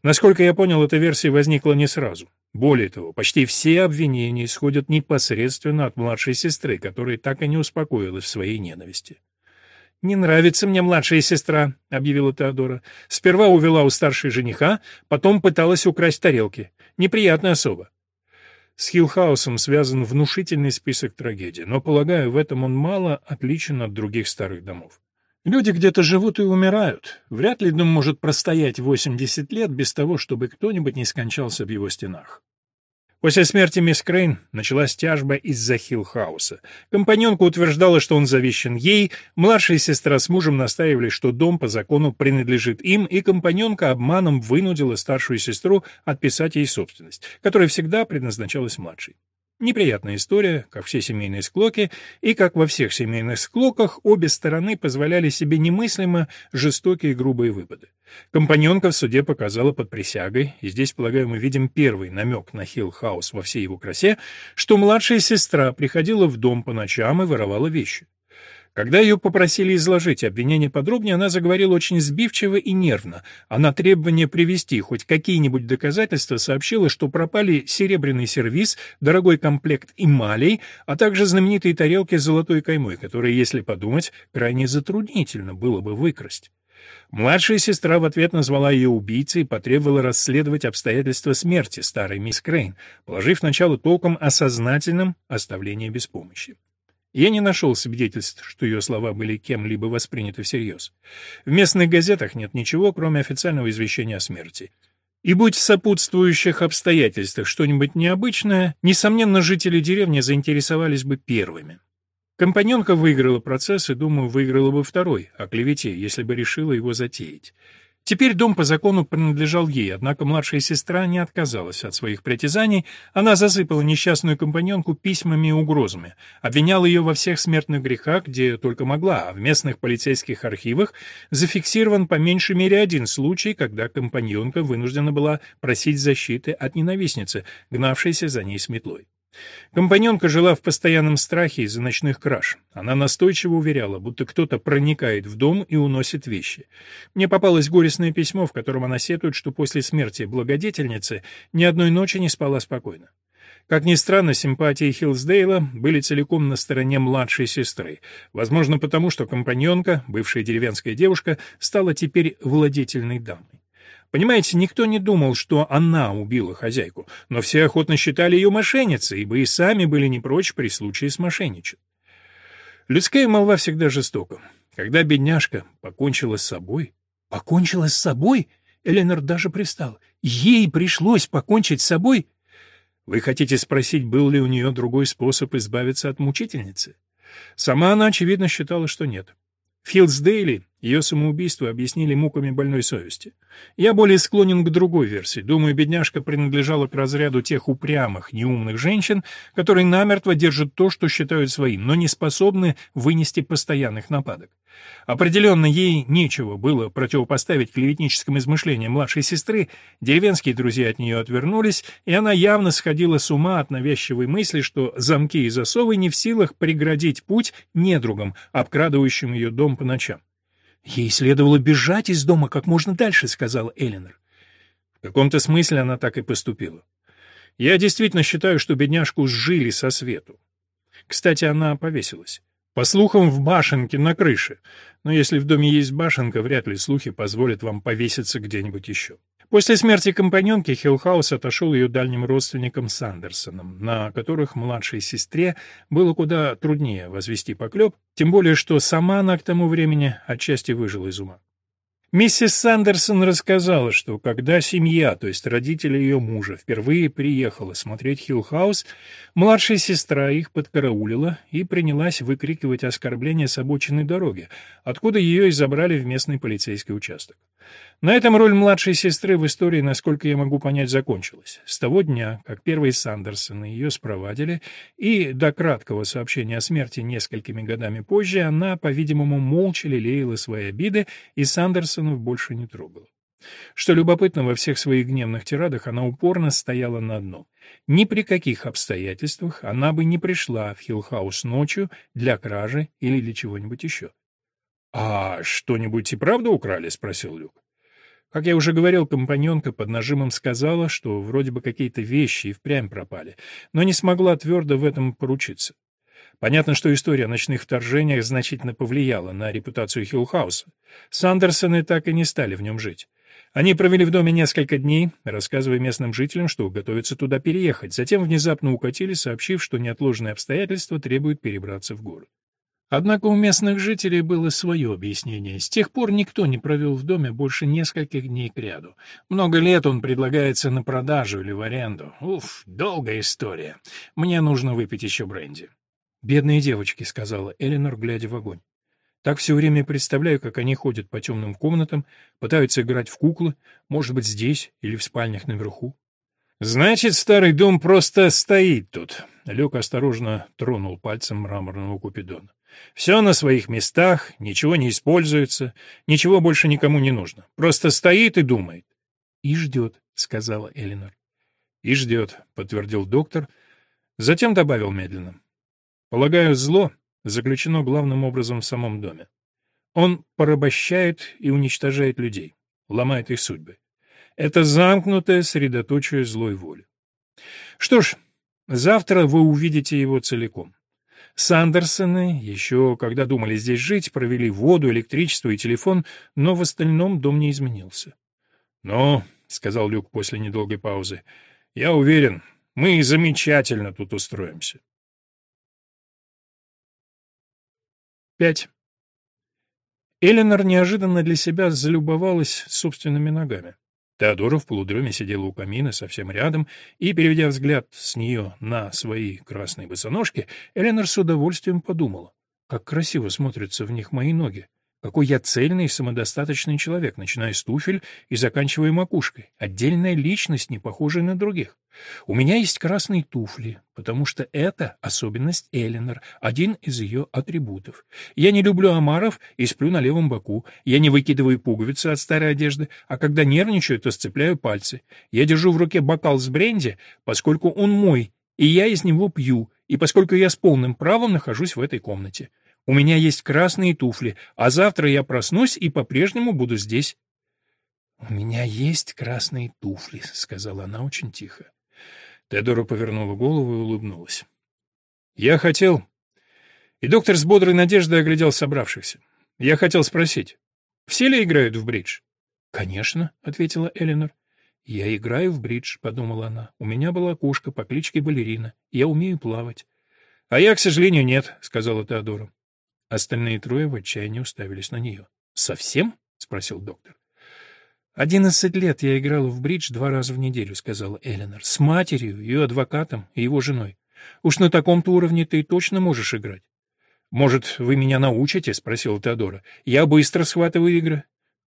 Насколько я понял, эта версия возникла не сразу. Более того, почти все обвинения исходят непосредственно от младшей сестры, которая так и не успокоилась в своей ненависти. «Не нравится мне младшая сестра», — объявила Теодора. «Сперва увела у старшей жениха, потом пыталась украсть тарелки. Неприятная особа. С Хиллхаусом связан внушительный список трагедий, но, полагаю, в этом он мало отличен от других старых домов. Люди где-то живут и умирают. Вряд ли дом может простоять 80 лет без того, чтобы кто-нибудь не скончался в его стенах. После смерти мисс Крейн началась тяжба из-за Хиллхауса. Компаньонка утверждала, что он завещен ей, младшая сестра с мужем настаивали, что дом по закону принадлежит им, и компаньонка обманом вынудила старшую сестру отписать ей собственность, которая всегда предназначалась младшей. Неприятная история, как все семейные склоки, и, как во всех семейных склоках, обе стороны позволяли себе немыслимо жестокие и грубые выпады. Компаньонка в суде показала под присягой, и здесь, полагаю, мы видим первый намек на Хиллхаус во всей его красе, что младшая сестра приходила в дом по ночам и воровала вещи. Когда ее попросили изложить обвинение подробнее, она заговорила очень сбивчиво и нервно, а на требование привести хоть какие-нибудь доказательства сообщила, что пропали серебряный сервиз, дорогой комплект эмалей, а также знаменитые тарелки с золотой каймой, которые, если подумать, крайне затруднительно было бы выкрасть. Младшая сестра в ответ назвала ее убийцей и потребовала расследовать обстоятельства смерти старой мисс Крейн, положив начало толком осознательным оставлении без помощи. Я не нашел свидетельств, что ее слова были кем-либо восприняты всерьез. В местных газетах нет ничего, кроме официального извещения о смерти. И будь в сопутствующих обстоятельствах что-нибудь необычное, несомненно, жители деревни заинтересовались бы первыми. Компаньонка выиграла процесс и, думаю, выиграла бы второй, о клевете, если бы решила его затеять. Теперь дом по закону принадлежал ей, однако младшая сестра не отказалась от своих притязаний, она засыпала несчастную компаньонку письмами и угрозами, обвиняла ее во всех смертных грехах, где только могла, а в местных полицейских архивах зафиксирован по меньшей мере один случай, когда компаньонка вынуждена была просить защиты от ненавистницы, гнавшейся за ней с метлой. Компаньонка жила в постоянном страхе из-за ночных краж. Она настойчиво уверяла, будто кто-то проникает в дом и уносит вещи. Мне попалось горестное письмо, в котором она сетует, что после смерти благодетельницы ни одной ночи не спала спокойно. Как ни странно, симпатии Хилсдейла были целиком на стороне младшей сестры, возможно потому, что компаньонка, бывшая деревенская девушка, стала теперь владетельной дамой. Понимаете, никто не думал, что она убила хозяйку, но все охотно считали ее мошенницей, ибо и сами были не прочь при случае смошенничать. Людская молва всегда жестока. Когда бедняжка покончила с собой... Покончила с собой? Эленор даже пристала. Ей пришлось покончить с собой? Вы хотите спросить, был ли у нее другой способ избавиться от мучительницы? Сама она, очевидно, считала, что нет. Филдсдейли ее самоубийство объяснили муками больной совести. Я более склонен к другой версии. Думаю, бедняжка принадлежала к разряду тех упрямых, неумных женщин, которые намертво держат то, что считают своим, но не способны вынести постоянных нападок. Определенно, ей нечего было противопоставить клеветническим измышлениям младшей сестры, деревенские друзья от нее отвернулись, и она явно сходила с ума от навязчивой мысли, что замки и засовы не в силах преградить путь недругам, обкрадывающим ее дом по ночам. «Ей следовало бежать из дома как можно дальше», — сказала Эленор. В каком-то смысле она так и поступила. Я действительно считаю, что бедняжку сжили со свету. Кстати, она повесилась. По слухам, в башенке на крыше. Но если в доме есть башенка, вряд ли слухи позволят вам повеситься где-нибудь еще. После смерти компаньонки Хиллхаус отошел ее дальним родственникам Сандерсонам, на которых младшей сестре было куда труднее возвести поклеп, тем более что сама она к тому времени отчасти выжила из ума. Миссис Сандерсон рассказала, что когда семья, то есть родители ее мужа, впервые приехала смотреть Хиллхаус, младшая сестра их подкараулила и принялась выкрикивать оскорбления с обочины дороги, откуда ее и забрали в местный полицейский участок. На этом роль младшей сестры в истории, насколько я могу понять, закончилась. С того дня, как первые Сандерсоны ее спровадили, и до краткого сообщения о смерти несколькими годами позже, она, по-видимому, молча лелеяла свои обиды, и Сандерсонов больше не трогала. Что любопытно, во всех своих гневных тирадах она упорно стояла на одном. Ни при каких обстоятельствах она бы не пришла в Хиллхаус ночью для кражи или для чего-нибудь еще. «А что-нибудь и правда украли?» — спросил Люк. Как я уже говорил, компаньонка под нажимом сказала, что вроде бы какие-то вещи и впрямь пропали, но не смогла твердо в этом поручиться. Понятно, что история о ночных вторжениях значительно повлияла на репутацию Хиллхауса. Сандерсоны так и не стали в нем жить. Они провели в доме несколько дней, рассказывая местным жителям, что готовятся туда переехать, затем внезапно укатили, сообщив, что неотложные обстоятельства требуют перебраться в город. Однако у местных жителей было свое объяснение. С тех пор никто не провел в доме больше нескольких дней кряду. Много лет он предлагается на продажу или в аренду. Уф, долгая история. Мне нужно выпить еще бренди. «Бедные девочки», — сказала Эленор, глядя в огонь. Так все время представляю, как они ходят по темным комнатам, пытаются играть в куклы, может быть, здесь или в спальнях наверху. «Значит, старый дом просто стоит тут», — Люк осторожно тронул пальцем мраморного купидона. «Все на своих местах, ничего не используется, ничего больше никому не нужно. Просто стоит и думает». «И ждет», — сказала Элинор. «И ждет», — подтвердил доктор, затем добавил медленно. «Полагаю, зло заключено главным образом в самом доме. Он порабощает и уничтожает людей, ломает их судьбы. Это замкнутое средоточие злой воли. Что ж, завтра вы увидите его целиком. Сандерсоны, еще когда думали здесь жить, провели воду, электричество и телефон, но в остальном дом не изменился. «Ну», — сказал Люк после недолгой паузы, — «я уверен, мы замечательно тут устроимся». Пять. Эленор неожиданно для себя залюбовалась собственными ногами. Теодора в полудреме сидела у камина совсем рядом, и, переведя взгляд с нее на свои красные босоножки, Эленор с удовольствием подумала, как красиво смотрятся в них мои ноги. Какой я цельный и самодостаточный человек, начиная с туфель и заканчивая макушкой. Отдельная личность, не похожая на других. У меня есть красные туфли, потому что это особенность Эленор, один из ее атрибутов. Я не люблю омаров и сплю на левом боку. Я не выкидываю пуговицы от старой одежды, а когда нервничаю, то сцепляю пальцы. Я держу в руке бокал с бренди, поскольку он мой, и я из него пью, и поскольку я с полным правом нахожусь в этой комнате. У меня есть красные туфли, а завтра я проснусь и по-прежнему буду здесь. — У меня есть красные туфли, — сказала она очень тихо. Теодора повернула голову и улыбнулась. — Я хотел... И доктор с бодрой надеждой оглядел собравшихся. Я хотел спросить, все ли играют в бридж? — Конечно, — ответила Эленор. — Я играю в бридж, — подумала она. У меня была кошка по кличке Балерина. Я умею плавать. — А я, к сожалению, нет, — сказала Теодора. Остальные трое в отчаянии уставились на нее. «Совсем?» — спросил доктор. «Одиннадцать лет я играла в бридж два раза в неделю», — сказала Эленор. «С матерью, ее адвокатом и его женой. Уж на таком-то уровне ты точно можешь играть». «Может, вы меня научите?» — спросила Теодора. «Я быстро схватываю игры».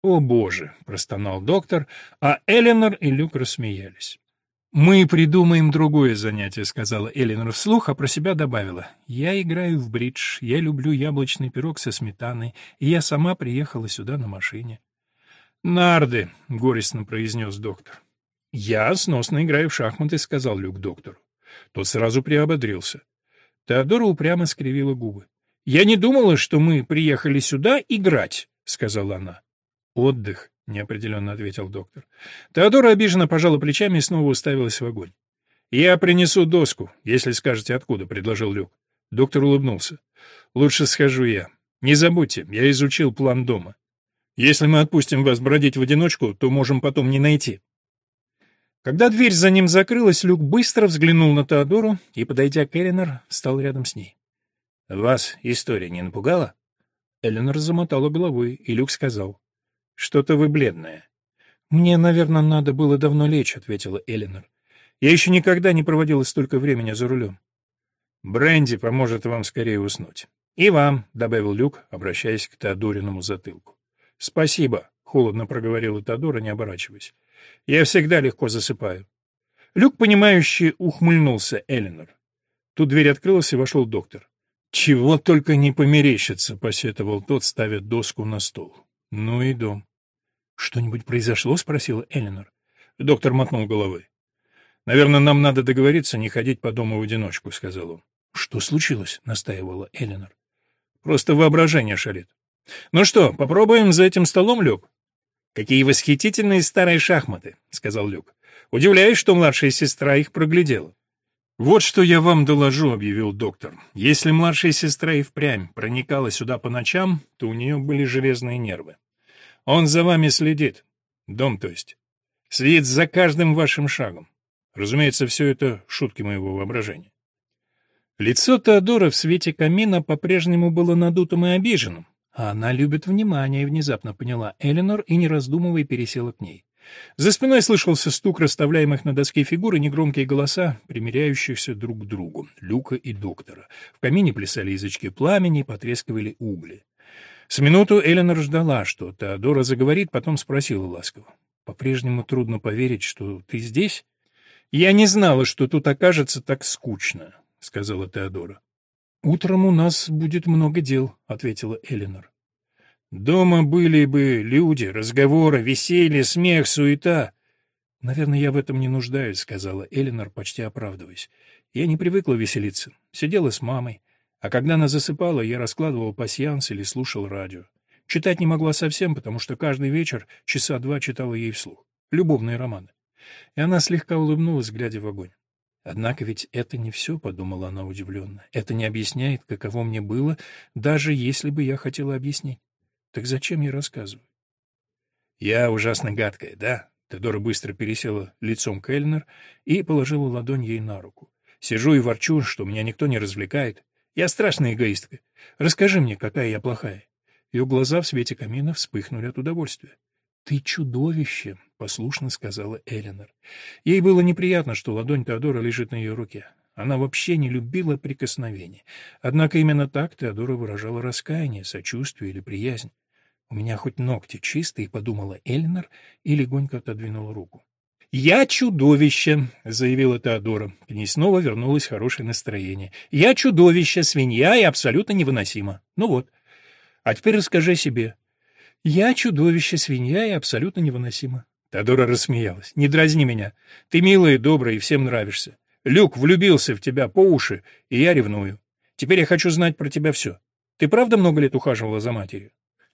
«О, боже!» — простонал доктор, а Эленор и Люк рассмеялись. «Мы придумаем другое занятие», — сказала Эллинор вслух, а про себя добавила. «Я играю в бридж, я люблю яблочный пирог со сметаной, и я сама приехала сюда на машине». «Нарды», — горестно произнес доктор. «Я сносно играю в шахматы», — сказал Люк доктору. Тот сразу приободрился. Теодора упрямо скривила губы. «Я не думала, что мы приехали сюда играть», — сказала она. «Отдых», — неопределенно ответил доктор. Теодора обиженно пожала плечами и снова уставилась в огонь. «Я принесу доску, если скажете, откуда», — предложил Люк. Доктор улыбнулся. «Лучше схожу я. Не забудьте, я изучил план дома. Если мы отпустим вас бродить в одиночку, то можем потом не найти». Когда дверь за ним закрылась, Люк быстро взглянул на Теодору и, подойдя к Эленор, встал рядом с ней. «Вас история не напугала?» Эленор замотала головой, и Люк сказал. Что-то вы бледная. Мне, наверное, надо было давно лечь, ответила Эленор. Я еще никогда не проводила столько времени за рулем. Бренди поможет вам скорее уснуть. И вам, добавил Люк, обращаясь к Теодориному затылку. Спасибо, холодно проговорила Теодора, не оборачиваясь. Я всегда легко засыпаю. Люк, понимающе ухмыльнулся Эленор. Тут дверь открылась, и вошел доктор. «Чего только не померещится», — посетовал тот, ставя доску на стол. «Ну и дом». «Что-нибудь произошло?» — спросила Эленор. Доктор мотнул головой. «Наверное, нам надо договориться не ходить по дому в одиночку», — сказал он. «Что случилось?» — настаивала Эленор. «Просто воображение шалит. Ну что, попробуем за этим столом, Люк?» «Какие восхитительные старые шахматы», — сказал Люк. «Удивляюсь, что младшая сестра их проглядела». «Вот что я вам доложу», — объявил доктор. «Если младшая сестра и впрямь проникала сюда по ночам, то у нее были железные нервы. Он за вами следит. Дом, то есть. Следит за каждым вашим шагом. Разумеется, все это шутки моего воображения. Лицо Теодора в свете камина по-прежнему было надутым и обиженным. А она любит внимание, внезапно поняла Эленор и, не раздумывая, пересела к ней. За спиной слышался стук расставляемых на доске фигур и негромкие голоса, примиряющихся друг к другу, Люка и доктора. В камине плясали язычки пламени, потрескивали угли. С минуту Эленор ждала, что Теодора заговорит, потом спросила ласково. «По-прежнему трудно поверить, что ты здесь?» «Я не знала, что тут окажется так скучно», — сказала Теодора. «Утром у нас будет много дел», — ответила Эленор. «Дома были бы люди, разговоры, веселье, смех, суета». «Наверное, я в этом не нуждаюсь», — сказала Эленор, почти оправдываясь. «Я не привыкла веселиться. Сидела с мамой. А когда она засыпала, я раскладывал пасьянс или слушал радио. Читать не могла совсем, потому что каждый вечер часа два читала ей вслух. Любовные романы. И она слегка улыбнулась, глядя в огонь. Однако ведь это не все, — подумала она удивленно. Это не объясняет, каково мне было, даже если бы я хотела объяснить. Так зачем я рассказываю? Я ужасно гадкая, да? Тедора быстро пересела лицом к Эльнер и положила ладонь ей на руку. Сижу и ворчу, что меня никто не развлекает. Я страшная эгоистка. Расскажи мне, какая я плохая. Ее глаза в свете камина вспыхнули от удовольствия. «Ты чудовище!» — послушно сказала Эленор. Ей было неприятно, что ладонь Теодора лежит на ее руке. Она вообще не любила прикосновений. Однако именно так Теодора выражала раскаяние, сочувствие или приязнь. «У меня хоть ногти чистые», — подумала Эленор и легонько отодвинула руку. «Я чудовище», — заявила Теодора. К ней снова вернулось хорошее настроение. «Я чудовище, свинья и абсолютно невыносимо. Ну вот, а теперь расскажи себе. Я чудовище, свинья и абсолютно невыносимо. Теодора рассмеялась. Не дразни меня. Ты милая добрая и всем нравишься. Люк влюбился в тебя по уши, и я ревную. Теперь я хочу знать про тебя все. Ты правда много лет ухаживала за матерью?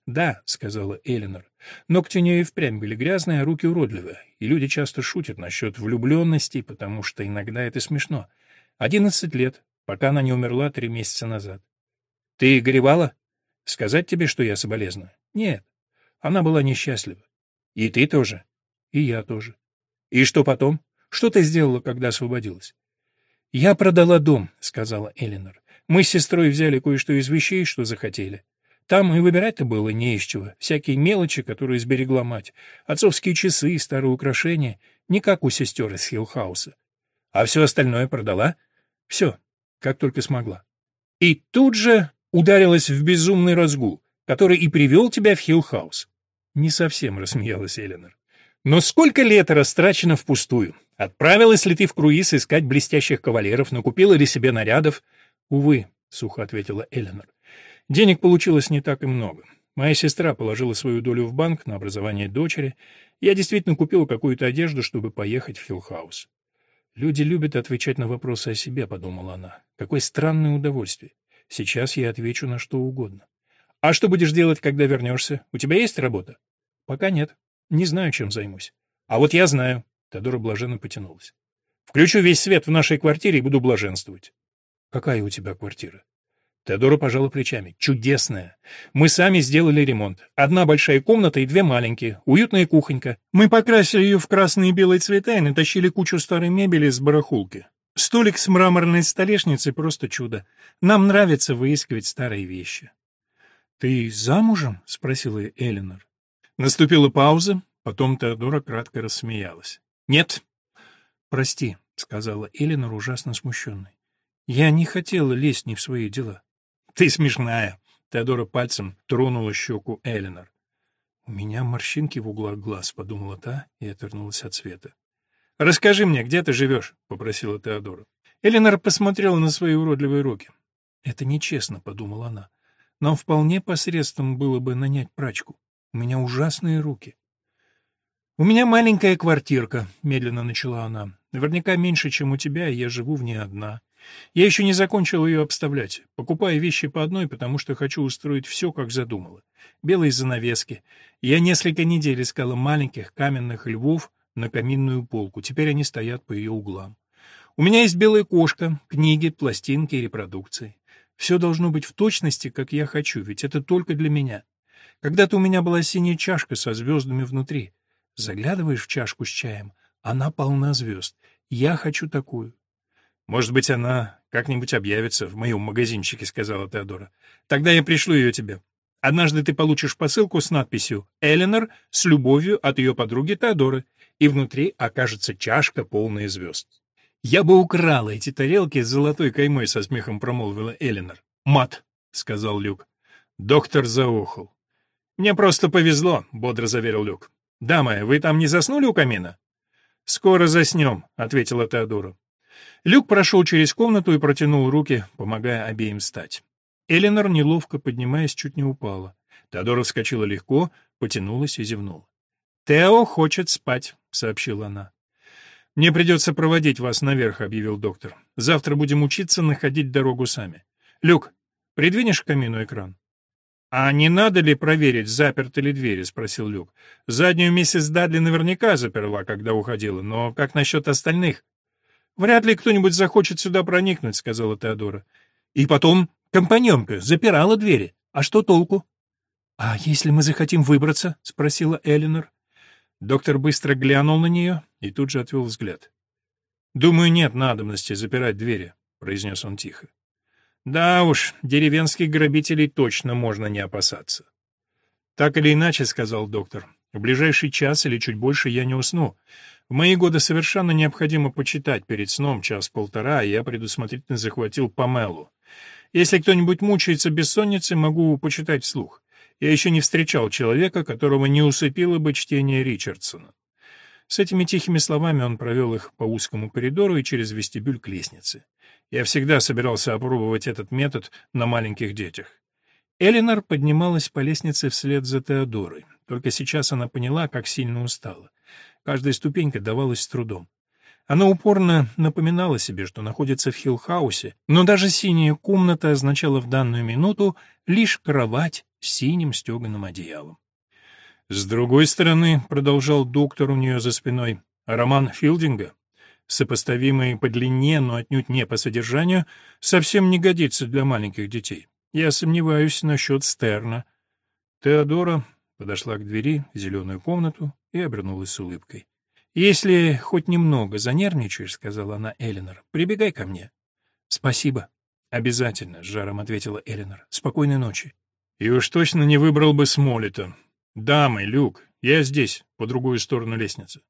«Да», — сказала Эленор. Ногти у нее и впрямь были грязные, а руки уродливые. И люди часто шутят насчет влюбленности, потому что иногда это смешно. Одиннадцать лет, пока она не умерла три месяца назад. «Ты горевала?» Сказать тебе, что я соболезную? Нет. Она была несчастлива. И ты тоже. И я тоже. И что потом? Что ты сделала, когда освободилась? Я продала дом, сказала Элинор. Мы с сестрой взяли кое-что из вещей, что захотели. Там и выбирать-то было не из чего. Всякие мелочи, которые сберегла мать. Отцовские часы, старые украшения. Не как у сестер из Хиллхауса. А все остальное продала? Все, как только смогла. И тут же ударилась в безумный разгул, который и привел тебя в Хиллхаус. Не совсем рассмеялась Эленор. Но сколько лет растрачено впустую? Отправилась ли ты в круиз искать блестящих кавалеров, накупила ли себе нарядов? Увы, сухо ответила Эленор. Денег получилось не так и много. Моя сестра положила свою долю в банк на образование дочери. Я действительно купила какую-то одежду, чтобы поехать в Хиллхаус. Люди любят отвечать на вопросы о себе, подумала она. Какое странное удовольствие. Сейчас я отвечу на что угодно. А что будешь делать, когда вернешься? У тебя есть работа? Пока нет. Не знаю, чем займусь. А вот я знаю. Теодора блаженно потянулась. Включу весь свет в нашей квартире и буду блаженствовать. Какая у тебя квартира? Теодора пожала плечами. Чудесная. Мы сами сделали ремонт. Одна большая комната и две маленькие. Уютная кухонька. Мы покрасили ее в красные и белые цвета и натащили кучу старой мебели с барахулки. Столик с мраморной столешницей — просто чудо. Нам нравится выискивать старые вещи. — Ты замужем? — спросила Эленор. Наступила пауза, потом Теодора кратко рассмеялась. — Нет. — Прости, — сказала Эленор, ужасно смущенной. — Я не хотела лезть не в свои дела. — Ты смешная. Теодора пальцем тронула щеку Эленор. — У меня морщинки в углах глаз, — подумала та и отвернулась от света. «Расскажи мне, где ты живешь?» — попросила Теодора. Эленор посмотрела на свои уродливые руки. «Это нечестно», — подумала она. «Нам вполне посредством было бы нанять прачку. У меня ужасные руки». «У меня маленькая квартирка», — медленно начала она. «Наверняка меньше, чем у тебя, и я живу в ней одна. Я еще не закончила ее обставлять. Покупаю вещи по одной, потому что хочу устроить все, как задумала. Белые занавески. Я несколько недель искала маленьких каменных львов, на каминную полку. Теперь они стоят по ее углам. У меня есть белая кошка, книги, пластинки репродукции. Все должно быть в точности, как я хочу, ведь это только для меня. Когда-то у меня была синяя чашка со звездами внутри. Заглядываешь в чашку с чаем, она полна звезд. Я хочу такую. Может быть, она как-нибудь объявится в моем магазинчике, сказала Теодора. Тогда я пришлю ее тебе. Однажды ты получишь посылку с надписью «Эленор с любовью от ее подруги Теодоры», и внутри окажется чашка, полная звезд. «Я бы украла эти тарелки с золотой каймой», — со смехом промолвила Эленор. «Мат», — сказал Люк. Доктор заохал. «Мне просто повезло», — бодро заверил Люк. «Дамы, вы там не заснули у камина?» «Скоро заснем», — ответила Теодора. Люк прошел через комнату и протянул руки, помогая обеим встать. Эленор, неловко поднимаясь, чуть не упала. Теодора вскочила легко, потянулась и зевнула. «Тео хочет спать», — сообщила она. «Мне придется проводить вас наверх», — объявил доктор. «Завтра будем учиться находить дорогу сами. Люк, придвинешь к камину экран?» «А не надо ли проверить, заперты ли двери?» — спросил Люк. «Заднюю миссис Дадли наверняка заперла, когда уходила, но как насчет остальных?» «Вряд ли кто-нибудь захочет сюда проникнуть», — сказала Теодора. «И потом компаньонка запирала двери. А что толку?» «А если мы захотим выбраться?» — спросила Элинор. Доктор быстро глянул на нее и тут же отвел взгляд. «Думаю, нет надобности запирать двери», — произнес он тихо. «Да уж, деревенских грабителей точно можно не опасаться». «Так или иначе», — сказал доктор, — «в ближайший час или чуть больше я не усну. В мои годы совершенно необходимо почитать перед сном час-полтора, и я предусмотрительно захватил Памелу. Если кто-нибудь мучается бессонницей, могу почитать вслух. Я еще не встречал человека, которого не усыпило бы чтение Ричардсона. С этими тихими словами он провел их по узкому коридору и через вестибюль к лестнице. Я всегда собирался опробовать этот метод на маленьких детях. Элинор поднималась по лестнице вслед за Теодорой. Только сейчас она поняла, как сильно устала. Каждая ступенька давалась с трудом. Она упорно напоминала себе, что находится в Хиллхаусе, но даже синяя комната означала в данную минуту лишь кровать с синим стеганым одеялом. «С другой стороны», — продолжал доктор у нее за спиной, — «роман Филдинга, сопоставимый по длине, но отнюдь не по содержанию, совсем не годится для маленьких детей. Я сомневаюсь насчет Стерна». Теодора подошла к двери в зеленую комнату и обернулась с улыбкой. «Если хоть немного занервничаешь, — сказала она Элинор, — прибегай ко мне». «Спасибо». «Обязательно», — с жаром ответила Элинор. «Спокойной ночи». «И уж точно не выбрал бы Смолита. Дамы, Люк, я здесь, по другую сторону лестницы».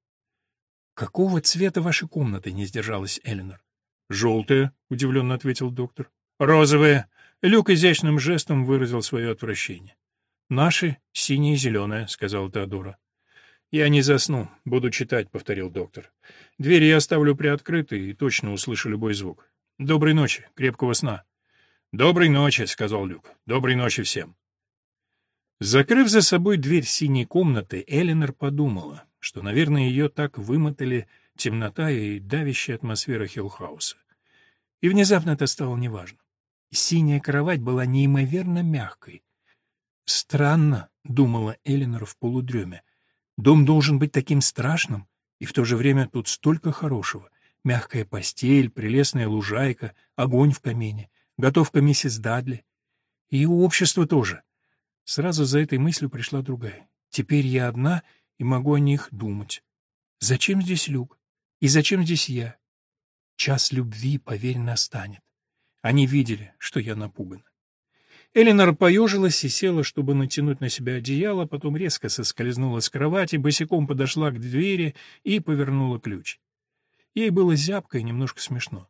«Какого цвета ваши комнаты?» — не сдержалась Элинор. «Желтая», — удивленно ответил доктор. «Розовая». Люк изящным жестом выразил свое отвращение. «Наши — синяя и зеленая», — сказала Теодора. «Я не засну, буду читать», — повторил доктор. «Двери я оставлю приоткрытой и точно услышу любой звук. Доброй ночи, крепкого сна». «Доброй ночи», — сказал Люк. «Доброй ночи всем». Закрыв за собой дверь синей комнаты, Эленор подумала, что, наверное, ее так вымотали темнота и давящая атмосфера Хиллхауса. И внезапно это стало неважно. Синяя кровать была неимоверно мягкой. «Странно», — думала Эленор в полудреме, — Дом должен быть таким страшным, и в то же время тут столько хорошего. Мягкая постель, прелестная лужайка, огонь в камине, готовка миссис Дадли. И общество тоже. Сразу за этой мыслью пришла другая. Теперь я одна и могу о них думать. Зачем здесь Люк? И зачем здесь я? Час любви, поверь, настанет. Они видели, что я напугана. Эленор поежилась и села, чтобы натянуть на себя одеяло, потом резко соскользнула с кровати, босиком подошла к двери и повернула ключ. Ей было зябко и немножко смешно.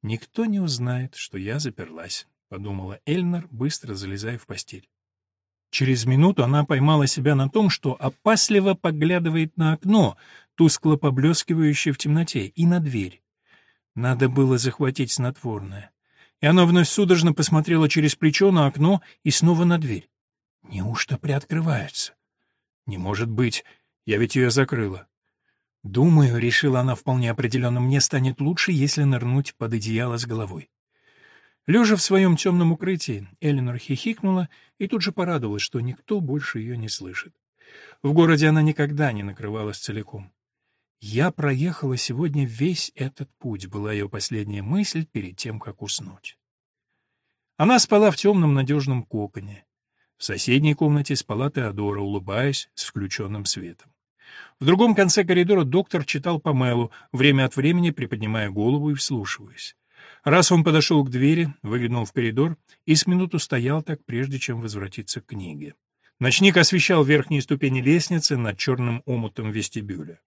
«Никто не узнает, что я заперлась», — подумала Эльнар, быстро залезая в постель. Через минуту она поймала себя на том, что опасливо поглядывает на окно, тускло поблескивающее в темноте, и на дверь. Надо было захватить снотворное и она вновь судорожно посмотрела через плечо на окно и снова на дверь. Неужто приоткрывается? Не может быть, я ведь ее закрыла. Думаю, решила она вполне определенно, мне станет лучше, если нырнуть под одеяло с головой. Лежа в своем темном укрытии, Эленор хихикнула и тут же порадовалась, что никто больше ее не слышит. В городе она никогда не накрывалась целиком. «Я проехала сегодня весь этот путь», — была ее последняя мысль перед тем, как уснуть. Она спала в темном надежном коконе. В соседней комнате спала Теодора, улыбаясь, с включенным светом. В другом конце коридора доктор читал Памелу, время от времени приподнимая голову и вслушиваясь. Раз он подошел к двери, выглянул в коридор и с минуту стоял так, прежде чем возвратиться к книге. Ночник освещал верхние ступени лестницы над черным омутом вестибюля.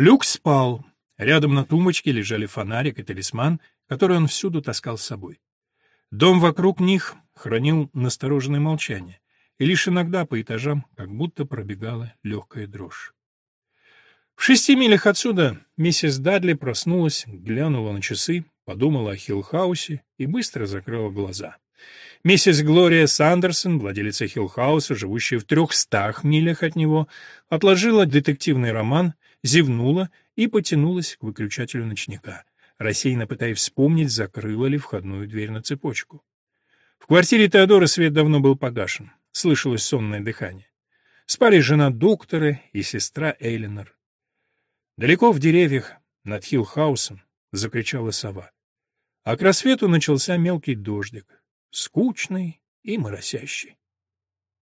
Люк спал. Рядом на тумбочке лежали фонарик и талисман, который он всюду таскал с собой. Дом вокруг них хранил настороженное молчание, и лишь иногда по этажам как будто пробегала легкая дрожь. В шести милях отсюда миссис Дадли проснулась, глянула на часы, подумала о Хиллхаусе и быстро закрыла глаза. Миссис Глория Сандерсон, владелица Хиллхауса, живущая в трехстах милях от него, отложила детективный роман, зевнула и потянулась к выключателю ночника, рассеянно пытаясь вспомнить, закрыла ли входную дверь на цепочку. В квартире Теодоры свет давно был погашен, слышалось сонное дыхание. Спали жена доктора и сестра Элинор. Далеко в деревьях, над Хиллхаусом, закричала сова. А к рассвету начался мелкий дождик, скучный и моросящий.